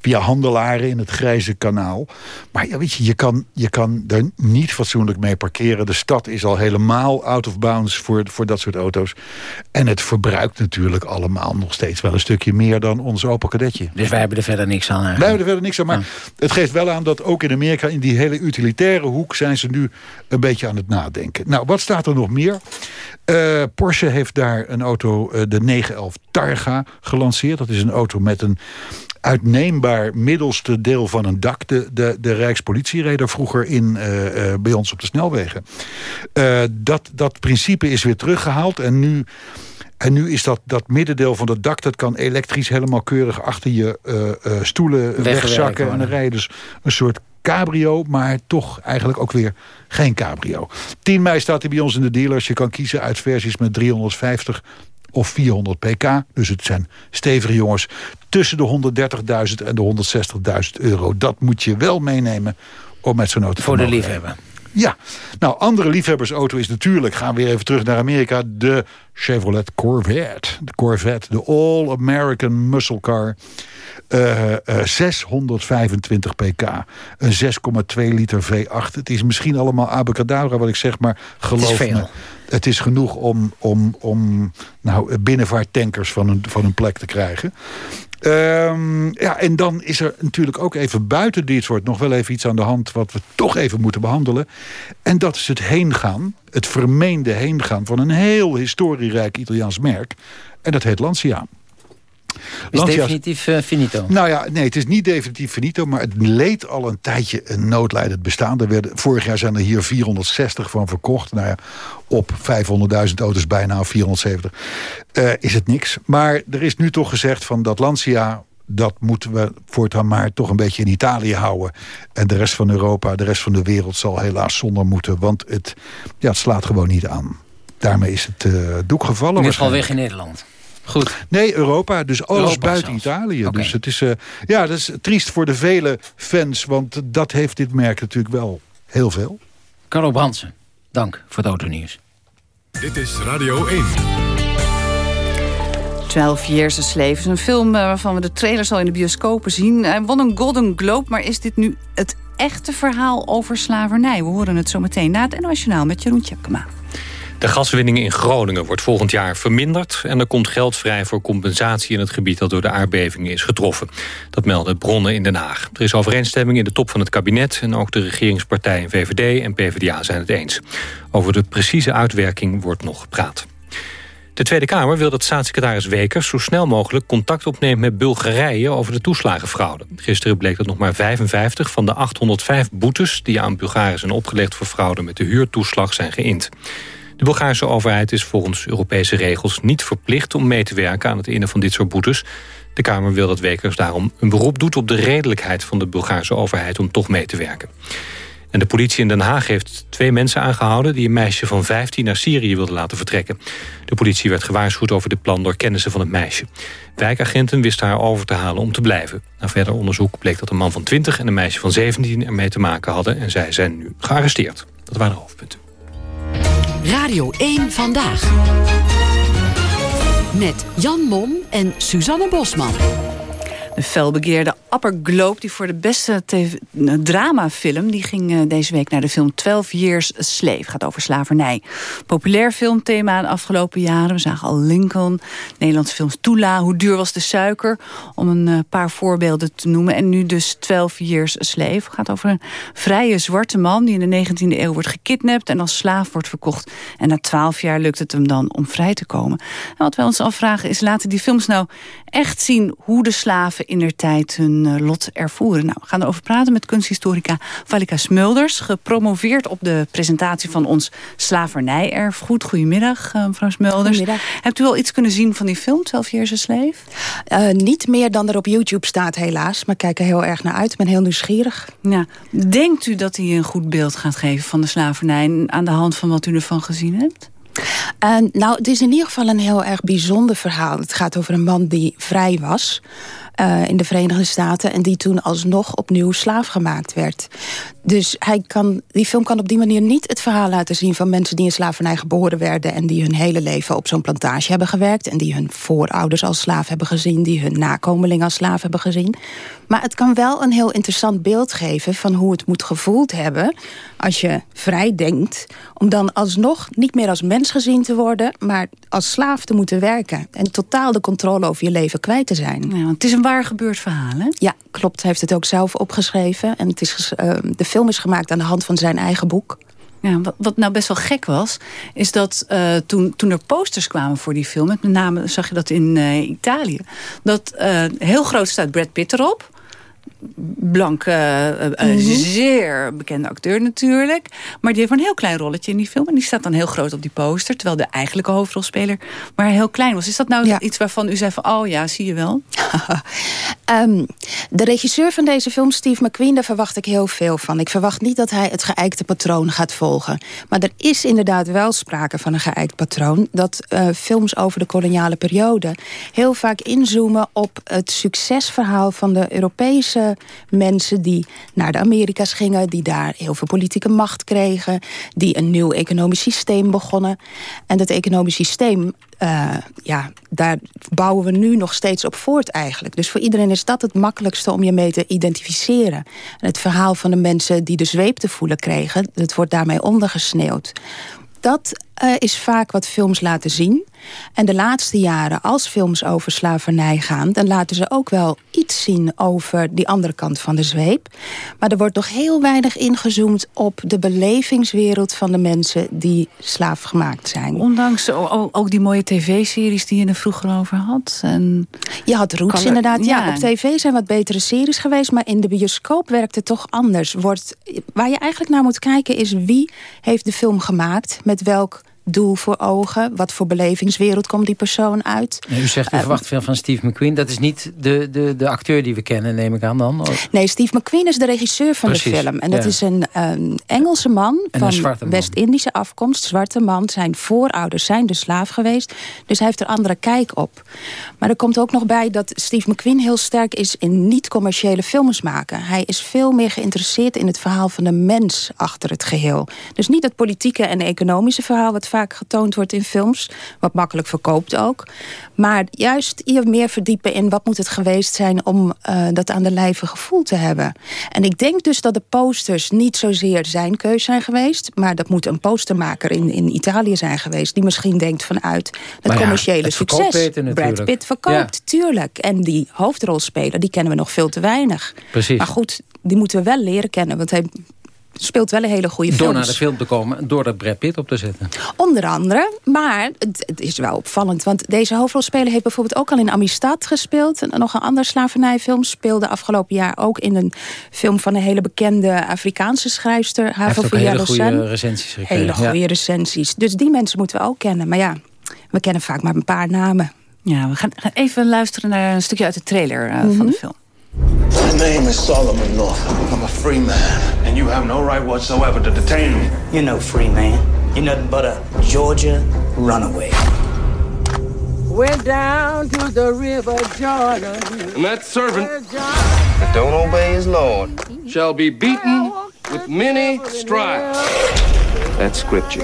via handelaren in het grijze kanaal. Maar ja, weet je, je kan, je kan er niet fatsoenlijk mee parkeren. De stad is al helemaal out of bounds voor, voor dat soort auto's. En het verbruikt natuurlijk allemaal nog steeds wel een stukje meer dan ons Opel Kadetje. Dus wij hebben er verder niks aan eigenlijk. Wij hebben er verder niks aan, maar het geeft wel aan dat ook in Amerika... in die hele utilitaire hoek zijn ze nu een beetje aan het nadenken. Nou, wat staat er nog meer? Uh, Porsche heeft daar een auto, uh, de 911 Targa, gelanceerd. Dat is een auto met een uitneembaar middelste deel van een dak. De, de, de Rijkspolitie reed er vroeger in uh, uh, bij ons op de snelwegen. Uh, dat, dat principe is weer teruggehaald en nu... En nu is dat, dat middendeel van het dak... dat kan elektrisch helemaal keurig achter je stoelen wegzakken. En dan rij je dus een soort cabrio, maar toch eigenlijk ook weer geen cabrio. 10 mei staat hij bij ons in de dealers. Je kan kiezen uit versies met 350 of 400 pk. Dus het zijn stevige jongens tussen de 130.000 en de 160.000 euro. Dat moet je wel meenemen om met zo'n auto Voor de liefhebber. Ja, nou, andere liefhebbersauto is natuurlijk... gaan we weer even terug naar Amerika... de Chevrolet Corvette. De Corvette, de All-American Muscle Car. Uh, uh, 625 pk. Een 6,2 liter V8. Het is misschien allemaal abacadabra wat ik zeg, maar geloof het me... Het is genoeg om, om, om nou, binnenvaarttankers van een, van een plek te krijgen. Um, ja, en dan is er natuurlijk ook even buiten Detroit nog wel even iets aan de hand... wat we toch even moeten behandelen. En dat is het heengaan, het vermeende heengaan... van een heel historierijk Italiaans merk. En dat heet Lancia. Is definitief uh, finito? Nou ja, nee, het is niet definitief finito... maar het leed al een tijdje een noodlijdend bestaan. Er werden, vorig jaar zijn er hier 460 van verkocht. Nou ja, op 500.000 auto's bijna, of 470. Uh, is het niks. Maar er is nu toch gezegd van dat Lancia dat moeten we voortaan maar toch een beetje in Italië houden. En de rest van Europa, de rest van de wereld zal helaas zonder moeten. Want het, ja, het slaat gewoon niet aan. Daarmee is het uh, doek gevallen. In ieder geval weg in Nederland. Goed. Nee, Europa. Dus alles Europa buiten zelfs. Italië. Dus het is, uh, ja, dat is triest voor de vele fans. Want dat heeft dit merk natuurlijk wel heel veel. Carlo Bransen, dank voor het autonieuws. Dit is Radio 1. 12 Years a Slave is een film uh, waarvan we de trailers al in de bioscopen zien. Hij won een Golden Globe, maar is dit nu het echte verhaal over slavernij? We horen het zo meteen na het NOS Journaal met Jeroen Tjepkema. De gaswinning in Groningen wordt volgend jaar verminderd... en er komt geld vrij voor compensatie in het gebied dat door de aardbevingen is getroffen. Dat melden bronnen in Den Haag. Er is overeenstemming in de top van het kabinet... en ook de regeringspartijen VVD en PvdA zijn het eens. Over de precieze uitwerking wordt nog gepraat. De Tweede Kamer wil dat staatssecretaris Wekers zo snel mogelijk contact opneemt met Bulgarije over de toeslagenfraude. Gisteren bleek dat nog maar 55 van de 805 boetes die aan Bulgaren zijn opgelegd voor fraude met de huurtoeslag zijn geïnd. De Bulgaarse overheid is volgens Europese regels niet verplicht om mee te werken aan het innen van dit soort boetes. De Kamer wil dat Wekers daarom een beroep doet op de redelijkheid van de Bulgaarse overheid om toch mee te werken. En de politie in Den Haag heeft twee mensen aangehouden... die een meisje van 15 naar Syrië wilden laten vertrekken. De politie werd gewaarschuwd over dit plan door kennissen van het meisje. Wijkagenten wisten haar over te halen om te blijven. Na verder onderzoek bleek dat een man van 20 en een meisje van 17 ermee te maken hadden... en zij zijn nu gearresteerd. Dat waren de hoofdpunten. Radio 1 Vandaag. Met Jan Mom en Suzanne Bosman. De felbegeerde Upper Globe, die voor de beste TV dramafilm... die ging uh, deze week naar de film 12 Years a Slave. gaat over slavernij. Populair filmthema de afgelopen jaren. We zagen al Lincoln, Nederlandse films Tula. Hoe duur was de suiker? Om een uh, paar voorbeelden te noemen. En nu dus 12 Years a Slave. gaat over een vrije zwarte man... die in de 19e eeuw wordt gekidnapt en als slaaf wordt verkocht. En na 12 jaar lukt het hem dan om vrij te komen. En wat wij ons afvragen is, laten die films nou echt zien... hoe de slaven in der tijd hun uh, lot ervoeren. Nou, we gaan erover praten met kunsthistorica Valika Smulders... gepromoveerd op de presentatie van ons slavernij-erfgoed. Goedemiddag, uh, mevrouw Smulders. Goedemiddag. Hebt u al iets kunnen zien van die film, 12 Years a Slave? Uh, niet meer dan er op YouTube staat, helaas. Maar ik kijk er heel erg naar uit. Ik ben heel nieuwsgierig. Ja. Denkt u dat hij een goed beeld gaat geven van de slavernij... aan de hand van wat u ervan gezien hebt? Uh, nou, het is in ieder geval een heel erg bijzonder verhaal. Het gaat over een man die vrij was uh, in de Verenigde Staten... en die toen alsnog opnieuw slaaf gemaakt werd. Dus hij kan, die film kan op die manier niet het verhaal laten zien... van mensen die in slavernij geboren werden... en die hun hele leven op zo'n plantage hebben gewerkt... en die hun voorouders als slaaf hebben gezien... die hun nakomelingen als slaaf hebben gezien. Maar het kan wel een heel interessant beeld geven... van hoe het moet gevoeld hebben als je vrij denkt... om dan alsnog niet meer als mens gezien te worden... maar als slaaf te moeten werken. En totaal de controle over je leven kwijt te zijn. Ja, want het is een waar gebeurd verhaal, hè? Ja, klopt. Hij heeft het ook zelf opgeschreven. En het is, uh, de film is gemaakt aan de hand van zijn eigen boek. Ja, wat, nou best wel gek was, is dat uh, toen, toen er posters kwamen voor die film... met name zag je dat in uh, Italië... dat uh, heel groot staat Brad Pitt erop blanke, uh, uh, mm -hmm. zeer bekende acteur natuurlijk. Maar die heeft een heel klein rolletje in die film. En die staat dan heel groot op die poster. Terwijl de eigenlijke hoofdrolspeler maar heel klein was. Is dat nou ja. iets waarvan u zei van... oh ja, zie je wel? um, de regisseur van deze film, Steve McQueen... daar verwacht ik heel veel van. Ik verwacht niet dat hij het geëikte patroon gaat volgen. Maar er is inderdaad wel sprake van een geëikt patroon. Dat uh, films over de koloniale periode... heel vaak inzoomen op het succesverhaal van de Europese mensen die naar de Amerika's gingen... die daar heel veel politieke macht kregen... die een nieuw economisch systeem begonnen. En dat economisch systeem... Uh, ja, daar bouwen we nu nog steeds op voort eigenlijk. Dus voor iedereen is dat het makkelijkste om je mee te identificeren. En het verhaal van de mensen die de zweep te voelen kregen... dat wordt daarmee ondergesneeuwd. Dat uh, is vaak wat films laten zien. En de laatste jaren, als films over slavernij gaan... dan laten ze ook wel iets zien over die andere kant van de zweep. Maar er wordt nog heel weinig ingezoomd op de belevingswereld... van de mensen die slaafgemaakt zijn. Ondanks ook die mooie tv-series die je er vroeger over had. En je had Roots er, inderdaad. Ja. ja, op tv zijn wat betere series geweest... maar in de bioscoop werkt het toch anders. Wordt, waar je eigenlijk naar moet kijken is wie heeft de film gemaakt... met welk doel voor ogen? Wat voor belevingswereld komt die persoon uit? u zegt, u verwacht veel van Steve McQueen. Dat is niet de, de, de acteur die we kennen, neem ik aan dan? Of? Nee, Steve McQueen is de regisseur van Precies, de film. En dat ja. is een, een, Engelse man en van West-Indische afkomst. Zwarte man. Zijn voorouders zijn de slaaf geweest. Dus hij heeft er andere kijk op. Maar er komt ook nog bij dat Steve McQueen heel sterk is... in niet-commerciële films maken. Hij is veel meer geïnteresseerd in het verhaal van de mens achter het geheel. Dus niet het politieke en economische verhaal... wat vaak getoond wordt in films. Wat makkelijk verkoopt ook. Maar juist hier meer verdiepen in wat moet het geweest zijn... om uh, dat aan de lijve gevoel te hebben. En ik denk dus dat de posters niet zozeer zijn keus zijn geweest... maar dat moet een postermaker in, in Italië zijn geweest... die misschien denkt vanuit het ja, commerciële het succes. Brad Pitt verkoopt, ja. tuurlijk. En die hoofdrolspeler, die kennen we nog veel te weinig. Precies. Maar goed, die moeten we wel leren kennen. Want hij speelt wel een hele goede Door films. naar de film te komen, door er Brad Pitt op te zetten. Onder andere, maar het, het is wel opvallend. Want deze hoofdrolspeler heeft bijvoorbeeld ook al in Amistad gespeeld. En nog een ander slavernijfilm. Speelde afgelopen jaar ook in een film van een hele bekende Afrikaanse schrijfster. Hij heeft ook Havel hele goede recensies gekregen. Hele goede Ja. recensies. Dus die mensen moeten we ook kennen. Maar ja, we kennen vaak maar een paar namen. Ja, we gaan even luisteren naar een stukje uit de trailer eh, Mhm. van de film. My name is Solomon Northup. I'm a free man. And you have no right whatsoever to detain me. You're no free man. You're nothing but a Georgia runaway. Went down to the river Jordan. And that servant That don't obey his lord. shall be beaten with many stripes. That's scripture.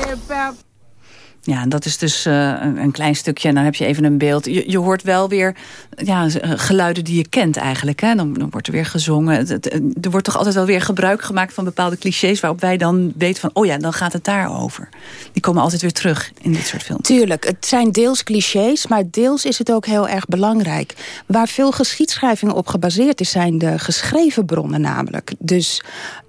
Ja, dat is dus eh, een, klein stukje en dan heb je even een beeld. Je, je hoort wel weer ja, eh, geluiden die je kent eigenlijk. Hè? Dan, dan wordt er weer gezongen. Het- er wordt toch altijd wel weer gebruik gemaakt van bepaalde clichés... waarop wij dan weten van, oh ja, dan gaat het daarover. Die komen altijd weer terug in dit soort films. Tuurlijk, het zijn deels clichés, maar deels is het ook heel erg belangrijk. Waar veel geschiedschrijving op gebaseerd is, zijn de geschreven bronnen namelijk. Dus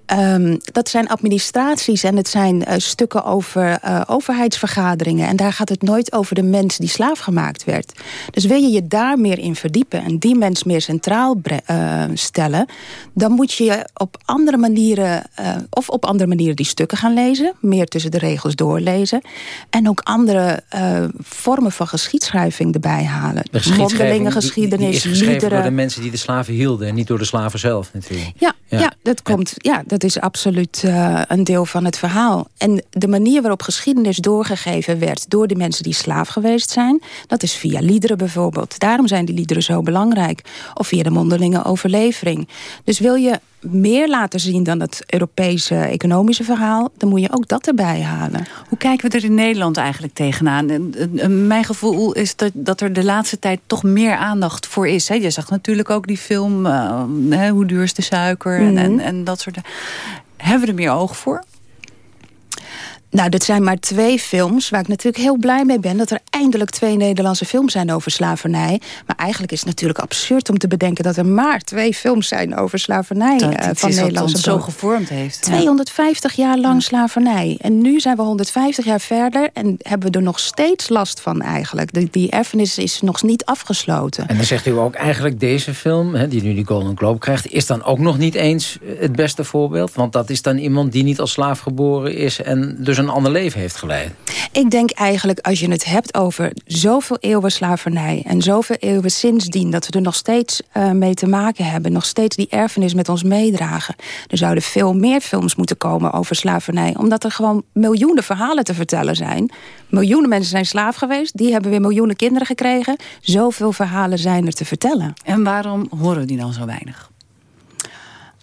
ehm, dat zijn administraties en het zijn eh, stukken over eh, overheidsvergaderingen. En daar gaat het nooit over de mens die slaaf gemaakt werd. Dus wil je je daar meer in verdiepen en die mens meer centraal eh, stellen... dan moet je je op andere manieren, eh, of op andere manieren die stukken gaan lezen. Meer tussen de regels doorlezen. En ook andere eh, vormen van geschiedschrijving erbij halen. De Mondelinge die- geschiedenis, die geschreven door de mensen die de slaven hielden... en niet door de slaven zelf natuurlijk. Ja, Ja. ja. dat komt. Ja, dat is absoluut een deel van het verhaal. En de manier waarop geschiedenis doorgegeven werd door de mensen die slaaf geweest zijn, dat is via liederen bijvoorbeeld. Daarom zijn die liederen zo belangrijk. Of via de mondelinge overlevering. Dus wil je meer laten zien dan het Europese economische verhaal, dan moet je ook dat erbij halen. Hoe kijken we er in Nederland eigenlijk tegenaan? En, en, en Mijn gevoel is dat, dat er de laatste tijd toch meer aandacht voor is. Hè? Je zag natuurlijk ook die film, eh, Hoe duur is de suiker en, en, Mhm. en dat soort Hebben we er meer oog voor? Nou, dat zijn maar twee films waar ik natuurlijk heel blij mee ben... dat er eindelijk twee Nederlandse films zijn over slavernij. Maar eigenlijk is het natuurlijk absurd om te bedenken... dat er maar twee films zijn over slavernij Dat eh, het van Nederlandse zo gevormd heeft. Ja. 250 jaar lang slavernij. En nu zijn we 150 jaar verder en hebben we er nog steeds last van eigenlijk. Die, die erfenis is nog niet afgesloten. En dan zegt u ook eigenlijk deze film, hè, die nu die Golden Globe krijgt... is dan ook nog niet eens het beste voorbeeld? Want dat is dan iemand die niet als slaaf geboren is... en dus een ander leven heeft geleid. Ik denk eigenlijk, als je het hebt over zoveel eeuwen slavernij... en zoveel eeuwen sindsdien, dat we er nog steeds eh, mee te maken hebben... nog steeds die erfenis met ons meedragen. Er zouden veel meer films moeten komen over slavernij... omdat er gewoon miljoenen verhalen te vertellen zijn. Miljoenen mensen zijn slaaf geweest, die hebben weer miljoenen kinderen gekregen. Zoveel verhalen zijn er te vertellen. En waarom horen we die dan zo weinig?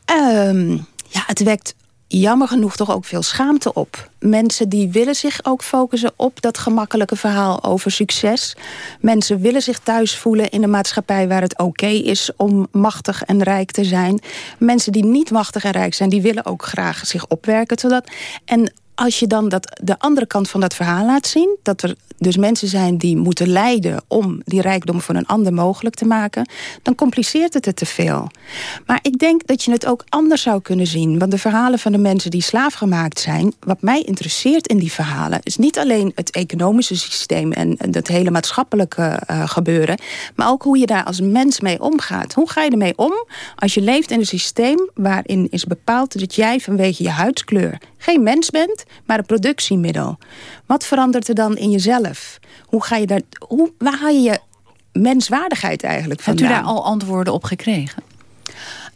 Ehm, ja, het wekt jammer genoeg toch ook veel schaamte op. Mensen die willen zich ook focussen op dat gemakkelijke verhaal over succes. Mensen willen zich thuis voelen in een maatschappij waar het oké is om machtig en rijk te zijn. Mensen die niet machtig en rijk zijn, die willen ook graag zich opwerken. Zodat, en als je dan dat, de andere kant van dat verhaal laat zien... dat er dus mensen zijn die moeten lijden om die rijkdom voor een ander mogelijk te maken... dan compliceert het het te veel. Maar ik denk dat je het ook anders zou kunnen zien. Want de verhalen van de mensen die slaafgemaakt zijn... wat mij interesseert in die verhalen... is niet alleen het economische systeem en dat hele maatschappelijke eh, gebeuren... maar ook hoe je daar als mens mee omgaat. Hoe ga je ermee om als je leeft in een systeem... waarin is bepaald dat jij vanwege je huidskleur geen mens bent, maar een productiemiddel. Wat verandert er dan in jezelf? Hoe ga je daar, hoe, waar haal je je menswaardigheid eigenlijk Hebt vandaan? u daar al antwoorden op gekregen?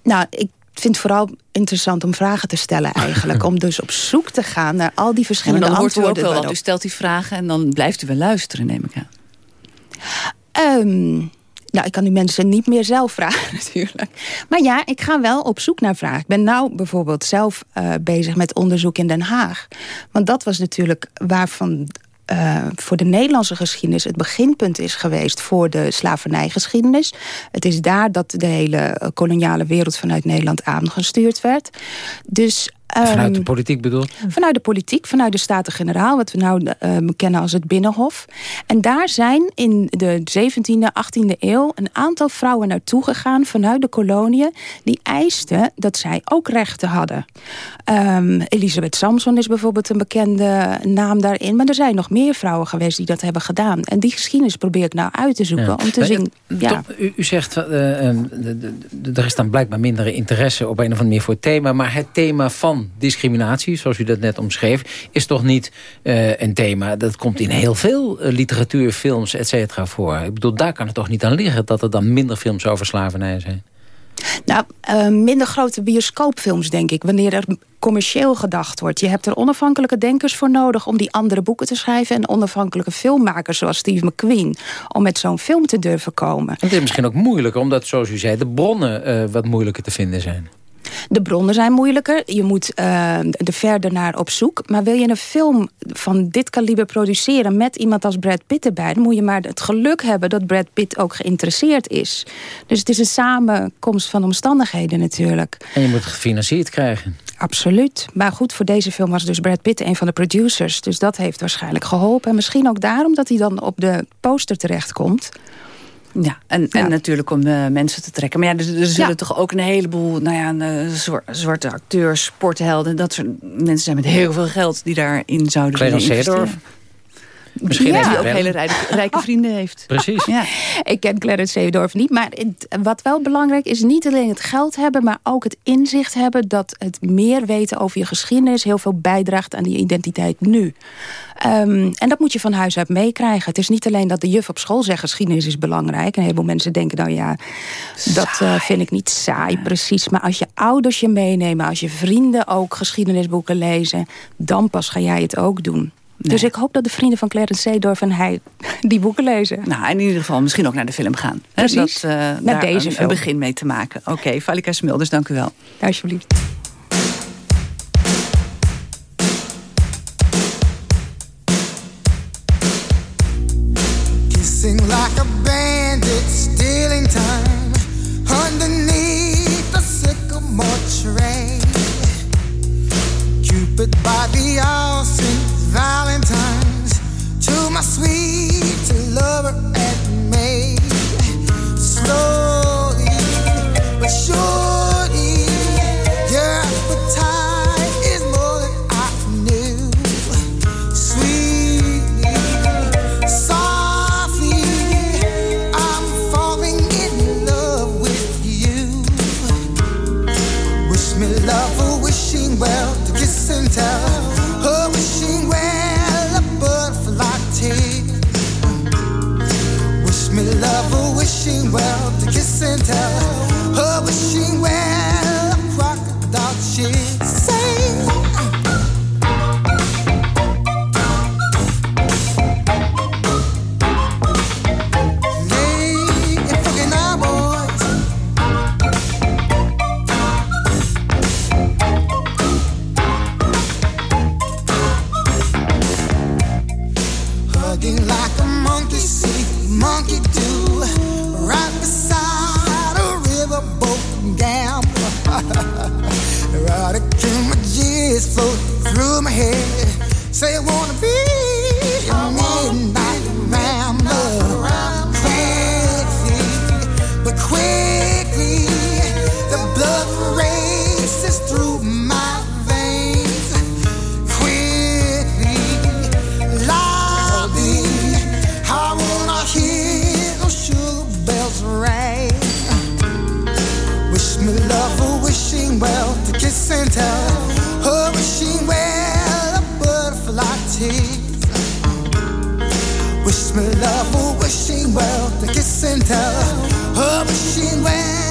Nou, ik vind het vooral interessant om vragen te stellen eigenlijk. om dus op zoek te gaan naar al die Ja, verschillende dan hoort u ook antwoorden. wel, want u stelt die vragen en dan blijft u wel luisteren, neem ik aan. Ehm, nou, ik kan die mensen niet meer zelf vragen natuurlijk. Maar ja, ik ga wel op zoek naar vragen. Ik ben nou bijvoorbeeld zelf eh, bezig met onderzoek in Den Haag. Want dat was natuurlijk waarvan eh, voor de Nederlandse geschiedenis het beginpunt is geweest voor de slavernijgeschiedenis. Het is daar dat de hele eh, koloniale wereld vanuit Nederland aangestuurd werd. Dus Vanuit de Ehm, politiek bedoeld? Vanuit de politiek, vanuit de Staten-Generaal, wat we nou eh, kennen als het Binnenhof. En daar zijn in de 17e, 18e eeuw een aantal vrouwen naartoe gegaan vanuit de koloniën. die eisten dat zij ook rechten hadden. Ehm, Elisabeth Samson is bijvoorbeeld een bekende naam daarin. Maar er zijn nog meer vrouwen geweest die dat hebben gedaan. En die geschiedenis probeer ik nou uit te zoeken. Ja. Om te zien. Ja. U, u zegt, eh, de- de- de- er is dan blijkbaar mindere interesse op een of andere manier voor het thema. Maar het thema van discriminatie, zoals u dat net omschreef, is toch niet eh, een thema. Dat komt in heel veel eh, literatuur, films, et cetera voor. Ik bedoel, daar kan het toch niet aan liggen dat er dan minder films over slavernij zijn. Nou, eh, minder grote bioscoopfilms, denk ik. Wanneer er commercieel gedacht wordt. Je hebt er onafhankelijke denkers voor nodig... om die andere boeken te schrijven. En onafhankelijke filmmakers zoals Steve McQueen... om met zo'n film te durven komen. Het is misschien ook moeilijker, omdat, zoals u zei, de bronnen wat moeilijker te vinden zijn. De bronnen zijn moeilijker. Je moet eh, er verder naar op zoek. Maar wil je een film van dit kaliber produceren... met iemand als Brad Pitt erbij... dan moet je maar het geluk hebben dat Brad Pitt ook geïnteresseerd is. Dus het is een samenkomst van omstandigheden natuurlijk. En je moet het gefinancierd krijgen. Absoluut. Maar goed, voor deze film was dus Brad Pitt een van de producers. Dus dat heeft waarschijnlijk geholpen. En misschien ook daarom dat hij dan op de poster terechtkomt. Ja, en, en natuurlijk om eh, mensen te trekken. Maar ja, er, er zullen Ja. toch ook een heleboel nou ja, een, eh, zwar- zwarte acteurs, sporthelden... dat soort mensen zijn met heel veel geld die daarin zouden willen investeren. Misschien ja, die hij ook hele rijke, rijke vrienden heeft. Precies. Ja. Ik ken Clarence Seedorf niet. Maar wat wel belangrijk is, niet alleen het geld hebben... maar ook het inzicht hebben dat het meer weten over je geschiedenis... heel veel bijdraagt aan die identiteit nu. Ehm, en dat moet je van huis uit meekrijgen. Het is niet alleen dat de juf op school zegt... geschiedenis is belangrijk. Een heleboel mensen denken, nou ja, dat eh, vind ik niet saai, precies. Maar als je ouders je meenemen, als je vrienden ook geschiedenisboeken lezen... dan pas ga jij het ook doen. Dus ik hoop dat de vrienden van Clarence Seedorf en hij die boeken lezen. Nou, in ieder geval misschien ook naar de film gaan. Precies. Dat, eh, Naar daar deze een, een film. begin mee te maken. Oké, Valika Smulders, dank u wel. Alsjeblieft. Kissing like a bandit, stealing time underneath the sycamore tree. Cupid by the Valentine's to my sweet Wish me love or wishing well to kiss and tell. Oh, wishing well a butterfly tease. Wish me love or wishing well to kiss and tell. Oh, wishing well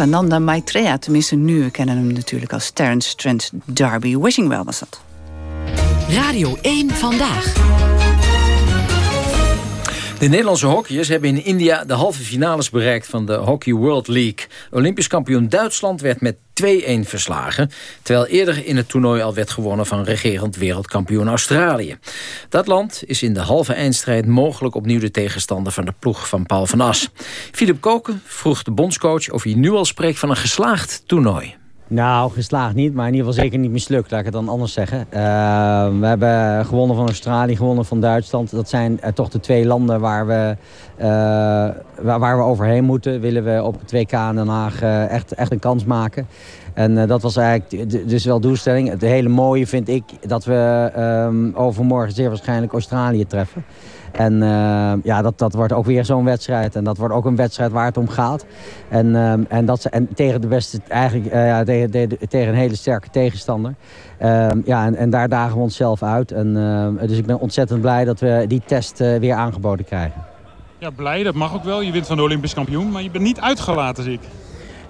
Sananda Maitreya. Tenminste, nu we kennen hem natuurlijk als Terence Trent D'Arby. Wishing Well was dat. Radio 1 Vandaag. De Nederlandse hockeyers hebben in India de halve finales bereikt van de Hockey World League. Olympisch kampioen Duitsland werd met 2-1 verslagen... terwijl eerder in het toernooi al werd gewonnen van regerend wereldkampioen Australië. Dat land is in de halve eindstrijd mogelijk opnieuw de tegenstander van de ploeg van Paul van As. Philip Koken vroeg de bondscoach of hij nu al spreekt van een geslaagd toernooi. Nou, geslaagd niet, maar in ieder geval zeker niet mislukt, laat ik het dan anders zeggen. Uh, we hebben gewonnen van Australië, gewonnen van Duitsland. Dat zijn uh, toch de twee landen waar we, uh, waar, we overheen moeten. Willen we op het WK in Den Haag echt, echt een kans maken. En dat was eigenlijk dus wel doelstelling. Het hele mooie vind ik dat we ehm, overmorgen zeer waarschijnlijk Australië treffen. En uh, ja, dat, dat wordt ook weer zo'n wedstrijd. En dat wordt ook een wedstrijd waar het om gaat. En, uh, en, dat, en tegen de beste, eigenlijk uh, ja, tegen, tegen, een hele sterke tegenstander. ja, en, en daar dagen we onszelf uit. En, dus ik ben ontzettend blij dat we die test weer aangeboden krijgen. Ja, blij, dat mag ook wel. Je wint van de Olympisch kampioen, maar je bent niet uitgelaten, zie ik.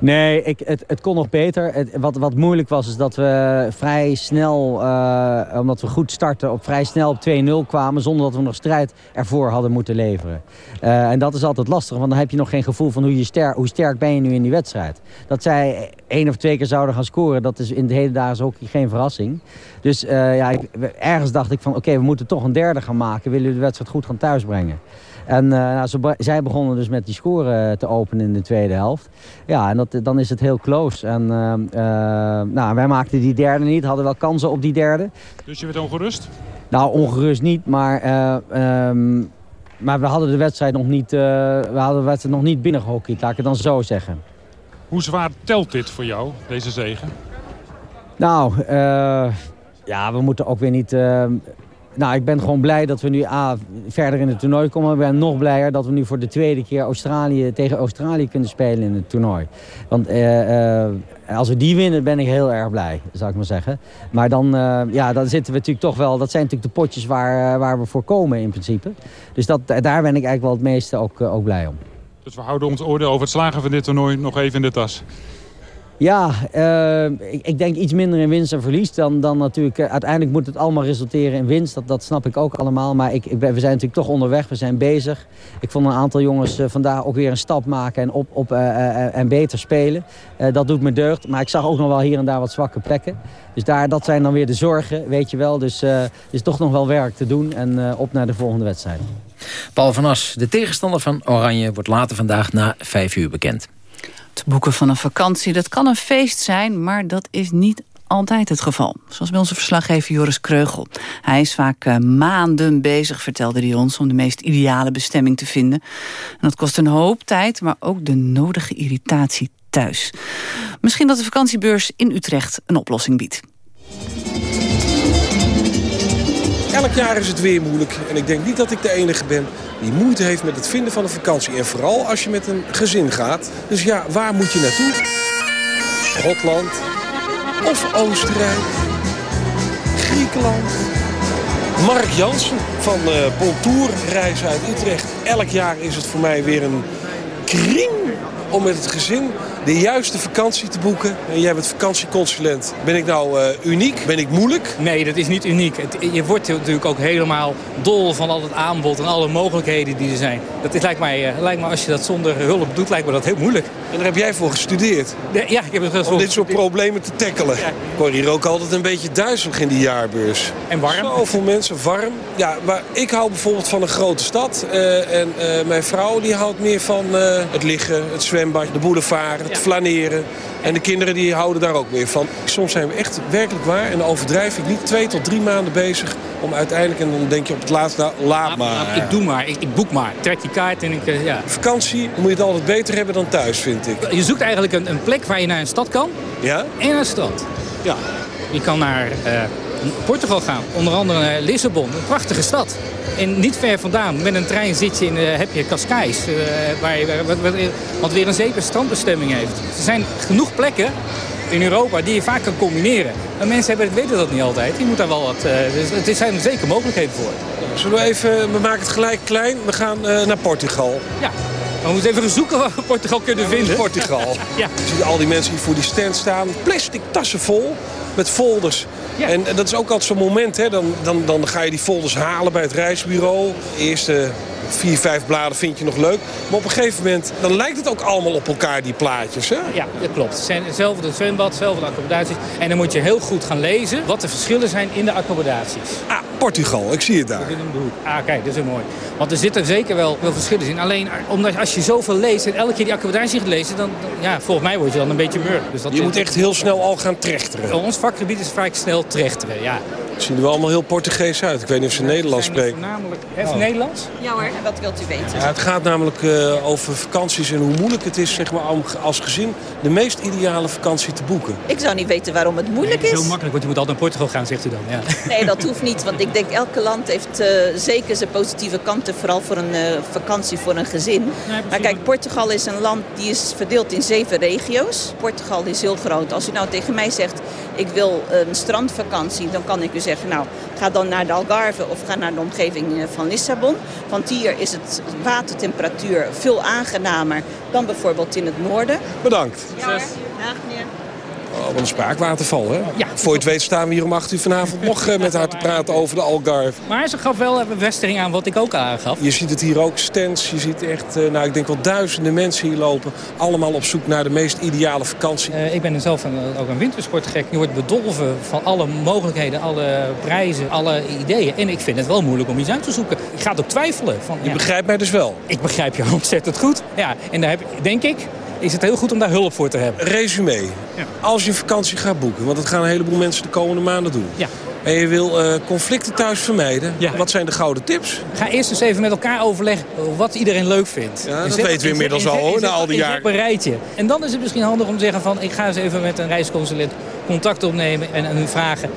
Nee, ik, het, het kon nog beter. Wat, wat moeilijk was, is dat we vrij snel, uh, omdat we goed starten, op vrij snel op 2-0 kwamen. Zonder dat we nog strijd ervoor hadden moeten leveren. Uh, en dat is altijd lastig, want dan heb je nog geen gevoel van hoe, je ster, hoe sterk ben je nu in die wedstrijd. Dat zij één of twee keer zouden gaan scoren, dat is in de hedendaagse hockey geen verrassing. Dus uh, ja, ik, ergens dacht ik van, oké, we moeten toch een derde gaan maken. Willen we de wedstrijd goed gaan thuisbrengen. En uh, nou, ze, zij begonnen dus met die score te openen in de tweede helft. Ja, en dat, dan is het heel close. En uh, uh, nou, wij maakten die derde niet, hadden wel kansen op die derde. Dus je werd ongerust? Nou, ongerust niet, maar... Um, maar we hadden de wedstrijd nog niet, we hadden de wedstrijd nog niet binnengehockeyd, laat ik het dan zo zeggen. Hoe zwaar telt dit voor jou, deze zegen? Nou, ja, we moeten ook weer niet nou, ik ben gewoon blij dat we nu A, verder in het toernooi komen. Ik ben nog blijer dat we nu voor de tweede keer Australië, tegen Australië kunnen spelen in het toernooi. Want uh, uh, als we die winnen, ben ik heel erg blij, zou ik maar zeggen. Maar dan, uh, ja, dan zitten we natuurlijk toch wel... Dat zijn natuurlijk de potjes waar, waar we voor komen in principe. Dus dat, daar ben ik eigenlijk wel het meeste ook, ook blij om. Dus we houden ons oordeel over het slagen van dit toernooi nog even in de tas. Ja, uh, ik, ik, denk iets minder in winst en verlies dan, dan natuurlijk... Uh, uiteindelijk moet het allemaal resulteren in winst. Dat, dat snap ik ook allemaal. Maar ik, ik we zijn natuurlijk toch onderweg. We zijn bezig. Ik vond een aantal jongens uh, vandaag ook weer een stap maken en, op, op, en beter spelen. dat doet me deugd. Maar ik zag ook nog wel hier en daar wat zwakke plekken. Dus daar, dat zijn dan weer de zorgen, weet je wel. Dus er is toch nog wel werk te doen. En op naar de volgende wedstrijd. Paul van As, de tegenstander van Oranje... wordt later vandaag na vijf uur bekend. Het boeken van een vakantie, dat kan een feest zijn... maar dat is niet altijd het geval. Zoals bij onze verslaggever Joris Kreugel. Hij is vaak uh, maanden bezig, vertelde hij ons... om de meest ideale bestemming te vinden. En dat kost een hoop tijd, maar ook de nodige irritatie thuis. Misschien dat de vakantiebeurs in Utrecht een oplossing biedt. Elk jaar is het weer moeilijk en ik denk niet dat ik de enige ben die moeite heeft met het vinden van een vakantie. En vooral als je met een gezin gaat. Dus ja, waar moet je naartoe? Schotland of Oostenrijk, Griekenland. Mark Jansen van uh, Bontour Reizen uit Utrecht. Elk jaar is het voor mij weer een kring om met het gezin de juiste vakantie te boeken. En jij bent vakantieconsulent. Ben ik nou uh, uniek? Ben ik moeilijk? Nee, dat is niet uniek. Het, je wordt natuurlijk ook helemaal dol van al het aanbod en alle mogelijkheden die er zijn. Dat is, lijkt, mij, uh, lijkt me, als je dat zonder hulp doet, lijkt me dat heel moeilijk. En daar heb jij voor gestudeerd? De, ja, ik heb het Om dit soort problemen te tackelen. Ja. Ik word hier ook altijd een beetje duizelig in die jaarbeurs. En warm? Zoveel mensen, warm. Ja, maar ik hou bijvoorbeeld van een grote stad. Uh, en mijn vrouw die houdt meer van het liggen, het zwembad, de boulevard, het flaneren. En de kinderen die houden daar ook meer van. Soms zijn we echt werkelijk waar, en dan overdrijf ik niet, twee tot drie maanden bezig... om uiteindelijk, en dan denk je op het laatst, nou, laat maar. Ik doe maar, ik, ik boek maar. Trek die kaart en ik, ja. Vakantie moet je het altijd beter hebben dan thuis, vind ik. Je zoekt eigenlijk een, een plek waar je naar een stad kan. Ja? En naar een strand. Ja. Je kan naar uh, Portugal gaan, onder andere naar Lissabon. Een prachtige stad. En niet ver vandaan, met een trein zit je in, uh, heb je Cascais, uh, waar wat, wat, weer een zeker strandbestemming heeft. Er zijn genoeg plekken in Europa die je vaak kan combineren. En mensen hebben, weten dat niet altijd. Je moet daar wel wat, uh, dus er zijn zeker mogelijkheden voor. Zullen we even, we maken het gelijk klein, we gaan naar Portugal. Ja. We moeten even zoeken waar we Portugal kunnen vinden. Portugal. ja. Je ziet al die mensen die voor die stand staan. Plastic tassen vol met folders. En, en dat is ook altijd zo'n moment. Hè? Dan, dan, dan ga je die folders halen bij het reisbureau. De eerste vier, vijf bladen vind je nog leuk. Maar op een gegeven moment dan lijkt het ook allemaal op elkaar, die plaatjes. Hè? Ja, dat klopt. Het zijn hetzelfde zwembad, hetzelfde accommodaties. En dan moet je heel goed gaan lezen wat de verschillen zijn in de accommodaties. Ah, Portugal, ik zie het daar. Ah, kijk, dat is mooi. Want er zitten zeker wel, wel verschillen in. Alleen omdat als je zoveel leest en elke keer die accommodatie gaat lezen... dan, dan- ja, volgens mij word je dan een beetje mur. Dus dat Je moet echt heel snel al gaan trechteren. Ons vakgebied is vaak snel trechteren, ja. Het zien er wel allemaal heel Portugees uit. Ik weet niet of ze Nederlands spreken. Voornamelijk het Oh. Nederlands? Ja hoor, en wat wilt u weten? Ja, het gaat namelijk eh, over vakanties en hoe moeilijk het is zeg maar, om als gezin de meest ideale vakantie te boeken. Ik zou niet weten waarom het moeilijk Het is is. heel makkelijk, want je moet altijd naar Portugal gaan, zegt u dan. Ja. Nee, dat hoeft niet. Want ik denk elke land heeft eh, zeker zijn positieve kanten. Vooral voor een eh, vakantie voor een gezin. maar kijk, Portugal is een land die is verdeeld in zeven regio's. Portugal is heel groot. Als u nou tegen mij zegt, ik wil een strandvakantie. Dan kan ik u zeggen, nou, ga dan naar de Algarve of ga naar de omgeving eh, van Lissabon. Want hier is het watertemperatuur veel aangenamer dan bijvoorbeeld in het noorden. Bedankt. Ja. Dag meneer. Oh, wat een spraakwaterval, hè? Ja. Voor je het weet staan we hier om 8 uur vanavond nog eh, met haar te praten over de Algarve. Maar ze gaf wel een bevestiging aan wat ik ook aangaf. Je ziet het hier ook, stands. Je ziet echt, eh, nou, ik denk wel duizenden mensen hier lopen. Allemaal op zoek naar de meest ideale vakantie. Eh, ik ben zelf een, ook een wintersportgek. Je wordt bedolven van alle mogelijkheden, alle prijzen, alle ideeën. En ik vind het wel moeilijk om iets uit te zoeken. Ik ga het ook twijfelen. Van, Je begrijpt mij dus wel. Ik begrijp je ontzettend goed. Ja, en daar heb, denk ik, is het heel goed om daar hulp voor te hebben. Resume. Als je vakantie gaat boeken, want dat gaan een heleboel mensen de komende maanden doen. Ja. En je wil eh, conflicten thuis vermijden. Wat zijn de gouden tips? Ga eerst eens even met elkaar overleggen wat iedereen leuk vindt. Ja, dat weten we inmiddels al, hoor, na al die jaren. een rijtje. En dan is het misschien handig om te zeggen van... ik ga eens even met een reisconsulent contact opnemen en aan hun vragen...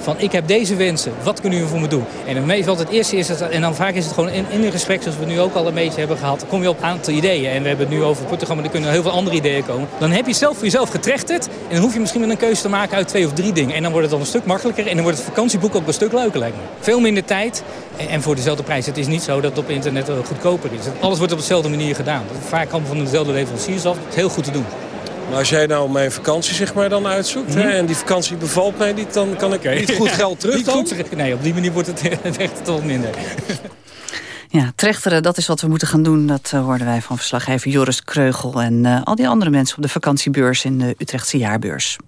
van ik heb deze wensen, wat kunnen jullie voor me doen? En dan meestal het eerste is het, en dan vaak is het gewoon in, in een gesprek... zoals we nu ook al een beetje hebben gehad, kom je op een aantal ideeën. En we hebben het nu over Portugal, maar er kunnen heel veel andere ideeën komen. Dan heb je zelf voor jezelf getrechterd... en dan hoef je misschien wel een keuze te maken uit twee of drie dingen. En dan wordt het dan een stuk makkelijker en dan wordt het vakantieboek ook een stuk leuker, lijkt me. Veel minder tijd en, voor dezelfde prijs. Het is niet zo dat het op internet goedkoper is. Alles wordt op dezelfde manier gedaan. Vaak komt van dezelfde leveranciers af. Het is heel goed te doen. Maar als jij nou mijn vakantie zeg maar dan uitzoekt... hè, en die vakantie bevalt mij niet, dan kan ik niet goed geld terug dan? goed Nee, op die manier wordt het echt tot minder. Ja, trechteren, dat is wat we moeten gaan doen. Dat eh, hoorden wij van verslaggever Joris Kreugel... en eh, al die andere mensen op de vakantiebeurs in de Utrechtse jaarbeurs.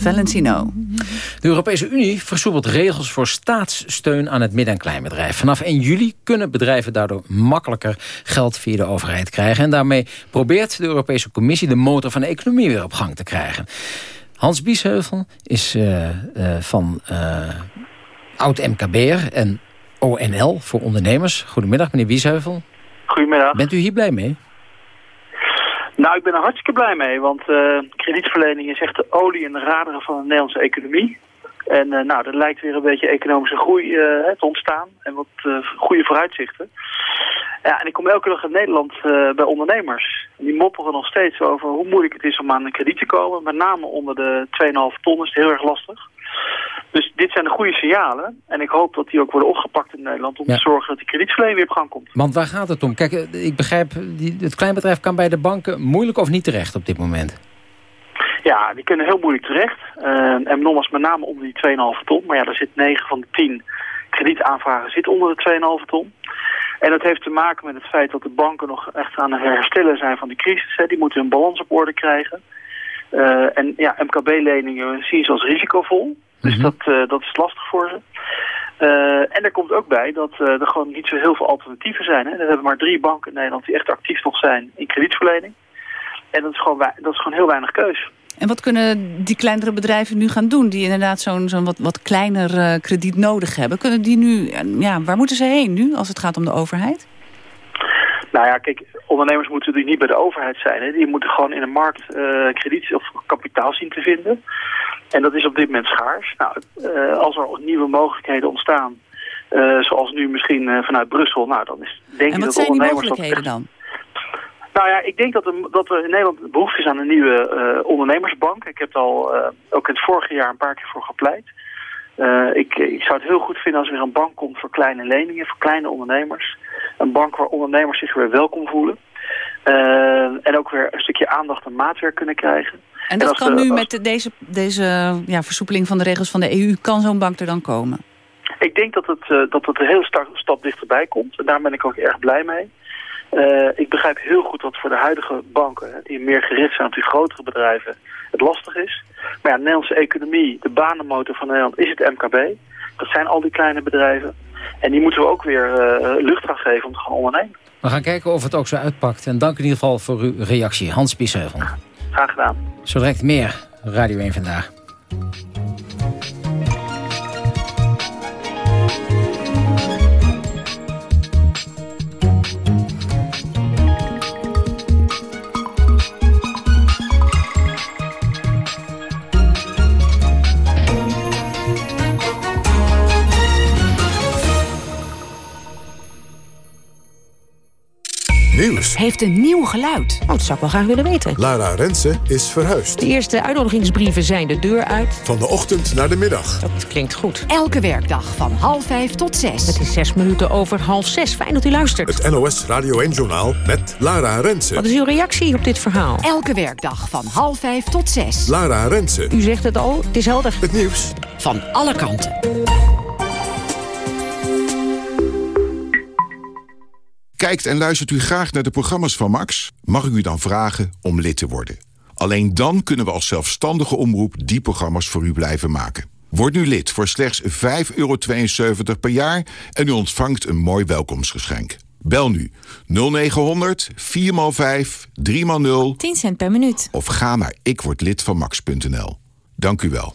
Valentino. De Europese Unie versoepelt regels voor staatssteun aan het midden- en kleinbedrijf. Vanaf 1 juli kunnen bedrijven daardoor makkelijker geld via de overheid krijgen. En daarmee probeert de Europese Commissie de motor van de economie weer op gang te krijgen. Hans Biesheuvel is uh, uh, van uh, oud-MKB'er en ONL voor ondernemers. Goedemiddag, meneer Biesheuvel. Goedemiddag. Bent u hier blij mee? Nou, ik ben er hartstikke blij mee, want uh, kredietverlening is echt de olie en de raderen van de Nederlandse economie. En uh, nou, er lijkt weer een beetje economische groei uh, te ontstaan en wat goede vooruitzichten. Ja, en ik kom elke dag in Nederland bij ondernemers. Die mopperen nog steeds over hoe moeilijk het is om aan een krediet te komen. Met name onder de 2,5 ton is het heel erg lastig. Dus dit zijn de goede signalen. En ik hoop dat die ook worden opgepakt in Nederland... om ja. te zorgen dat die kredietverlening weer op gang komt. Want waar gaat het om? Kijk, ik begrijp, het kleinbedrijf kan bij de banken moeilijk of niet terecht op dit moment. Ja, die kunnen heel moeilijk terecht. Uh, en nogmaals met name onder die 2,5 ton. Maar ja, er zit 9 van de 10 kredietaanvragen zit onder de 2,5 ton. En dat heeft te maken met het feit dat de banken nog echt aan het herstellen zijn van de crisis. Hè. Die moeten hun balans op orde krijgen. Uh, en ja, MKB-leningen zien ze als risicovol. Dus mm -hmm. dat, uh, dat is lastig voor ze. Uh, en er komt ook bij dat uh, er gewoon niet zo heel veel alternatieven zijn. Hè. Er hebben maar drie banken in Nederland die echt actief nog zijn in kredietverlening. En dat is gewoon, dat is gewoon heel weinig keus. En wat kunnen die kleinere bedrijven nu gaan doen... die inderdaad zo'n zo'n wat, wat kleiner uh, krediet nodig hebben? Kunnen die nu, ja, waar moeten ze heen nu als het gaat om de overheid? Nou ja, kijk, ondernemers moeten natuurlijk niet bij de overheid zijn. Hè. Die moeten gewoon in de markt uh, krediet of kapitaal zien te vinden. En dat is op dit moment schaars. Nou, uh, als er nieuwe mogelijkheden ontstaan, uh, zoals nu misschien vanuit Brussel, nou dan is denk en ik dat zijn die mogelijkheden dan? Nou ja, ik denk dat er, dat er in Nederland behoefte is aan een nieuwe ondernemersbank. Ik heb er al ook in het vorige jaar een paar keer voor gepleit. Ik, ik zou het heel goed vinden als er weer een bank komt voor kleine leningen, voor kleine ondernemers. Een bank waar ondernemers zich weer welkom voelen. en ook weer een stukje aandacht en maatwerk kunnen krijgen. En dat kan de- nu met de- deze, deze ja, versoepeling van de regels van de EU... kan zo'n bank er dan komen? Ik denk dat het, eh, dat het een heel sta- stap dichterbij komt. En daar ben ik ook erg blij mee. Eh, ik begrijp heel goed dat voor de huidige banken, hè, die meer gericht zijn op die grotere bedrijven, het lastig is. Maar ja, de Nederlandse economie, de banenmotor van Nederland, is het MKB. Dat zijn al die kleine bedrijven. En die moeten we ook weer eh, lucht gaan geven om te gaan ondernemen. We gaan kijken of het ook zo uitpakt. En dank in ieder geval voor uw reactie. Hans Biesheuvel. Graag gedaan. Zo direct meer Radio 1 Vandaag. Nieuws. Heeft een nieuw geluid. Oh, dat zou ik wel graag willen weten. Lara Rensen is verhuisd. De eerste uitnodigingsbrieven zijn de deur uit. Van de ochtend naar de middag. Dat klinkt goed. Elke werkdag van half vijf tot zes. Het is zes minuten over half zes. Fijn dat u luistert. Het NOS Radio 1-journaal met Lara Rensen. Wat is uw reactie op dit verhaal? Elke werkdag van half vijf tot zes. Lara Rensen. U zegt het al, het is helder. Het nieuws. Van alle kanten. Kijkt en luistert u graag naar de programma's van Max? Mag ik u dan vragen om lid te worden? Alleen dan kunnen we als zelfstandige omroep die programma's voor u blijven maken. Word nu lid voor slechts 5,72 euro per jaar en u ontvangt een mooi welkomstgeschenk. Bel nu 0900 4x5 3x0 10 cent per minuut. of ga naar ikwordlidvanmax.nl. Dank u wel.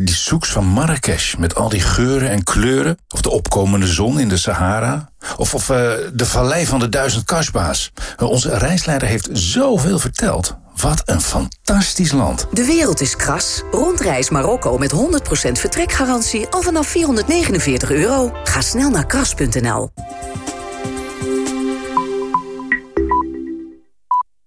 Die soeks van Marrakesh met al die geuren en kleuren. Of de opkomende zon in de Sahara. Of, of uh, de vallei van de duizend kasba's. Onze reisleider heeft zoveel verteld. Wat een fantastisch land. De wereld is kras. Rondreis Marokko met 100% vertrekgarantie al vanaf 449 euro. Ga snel naar kras.nl.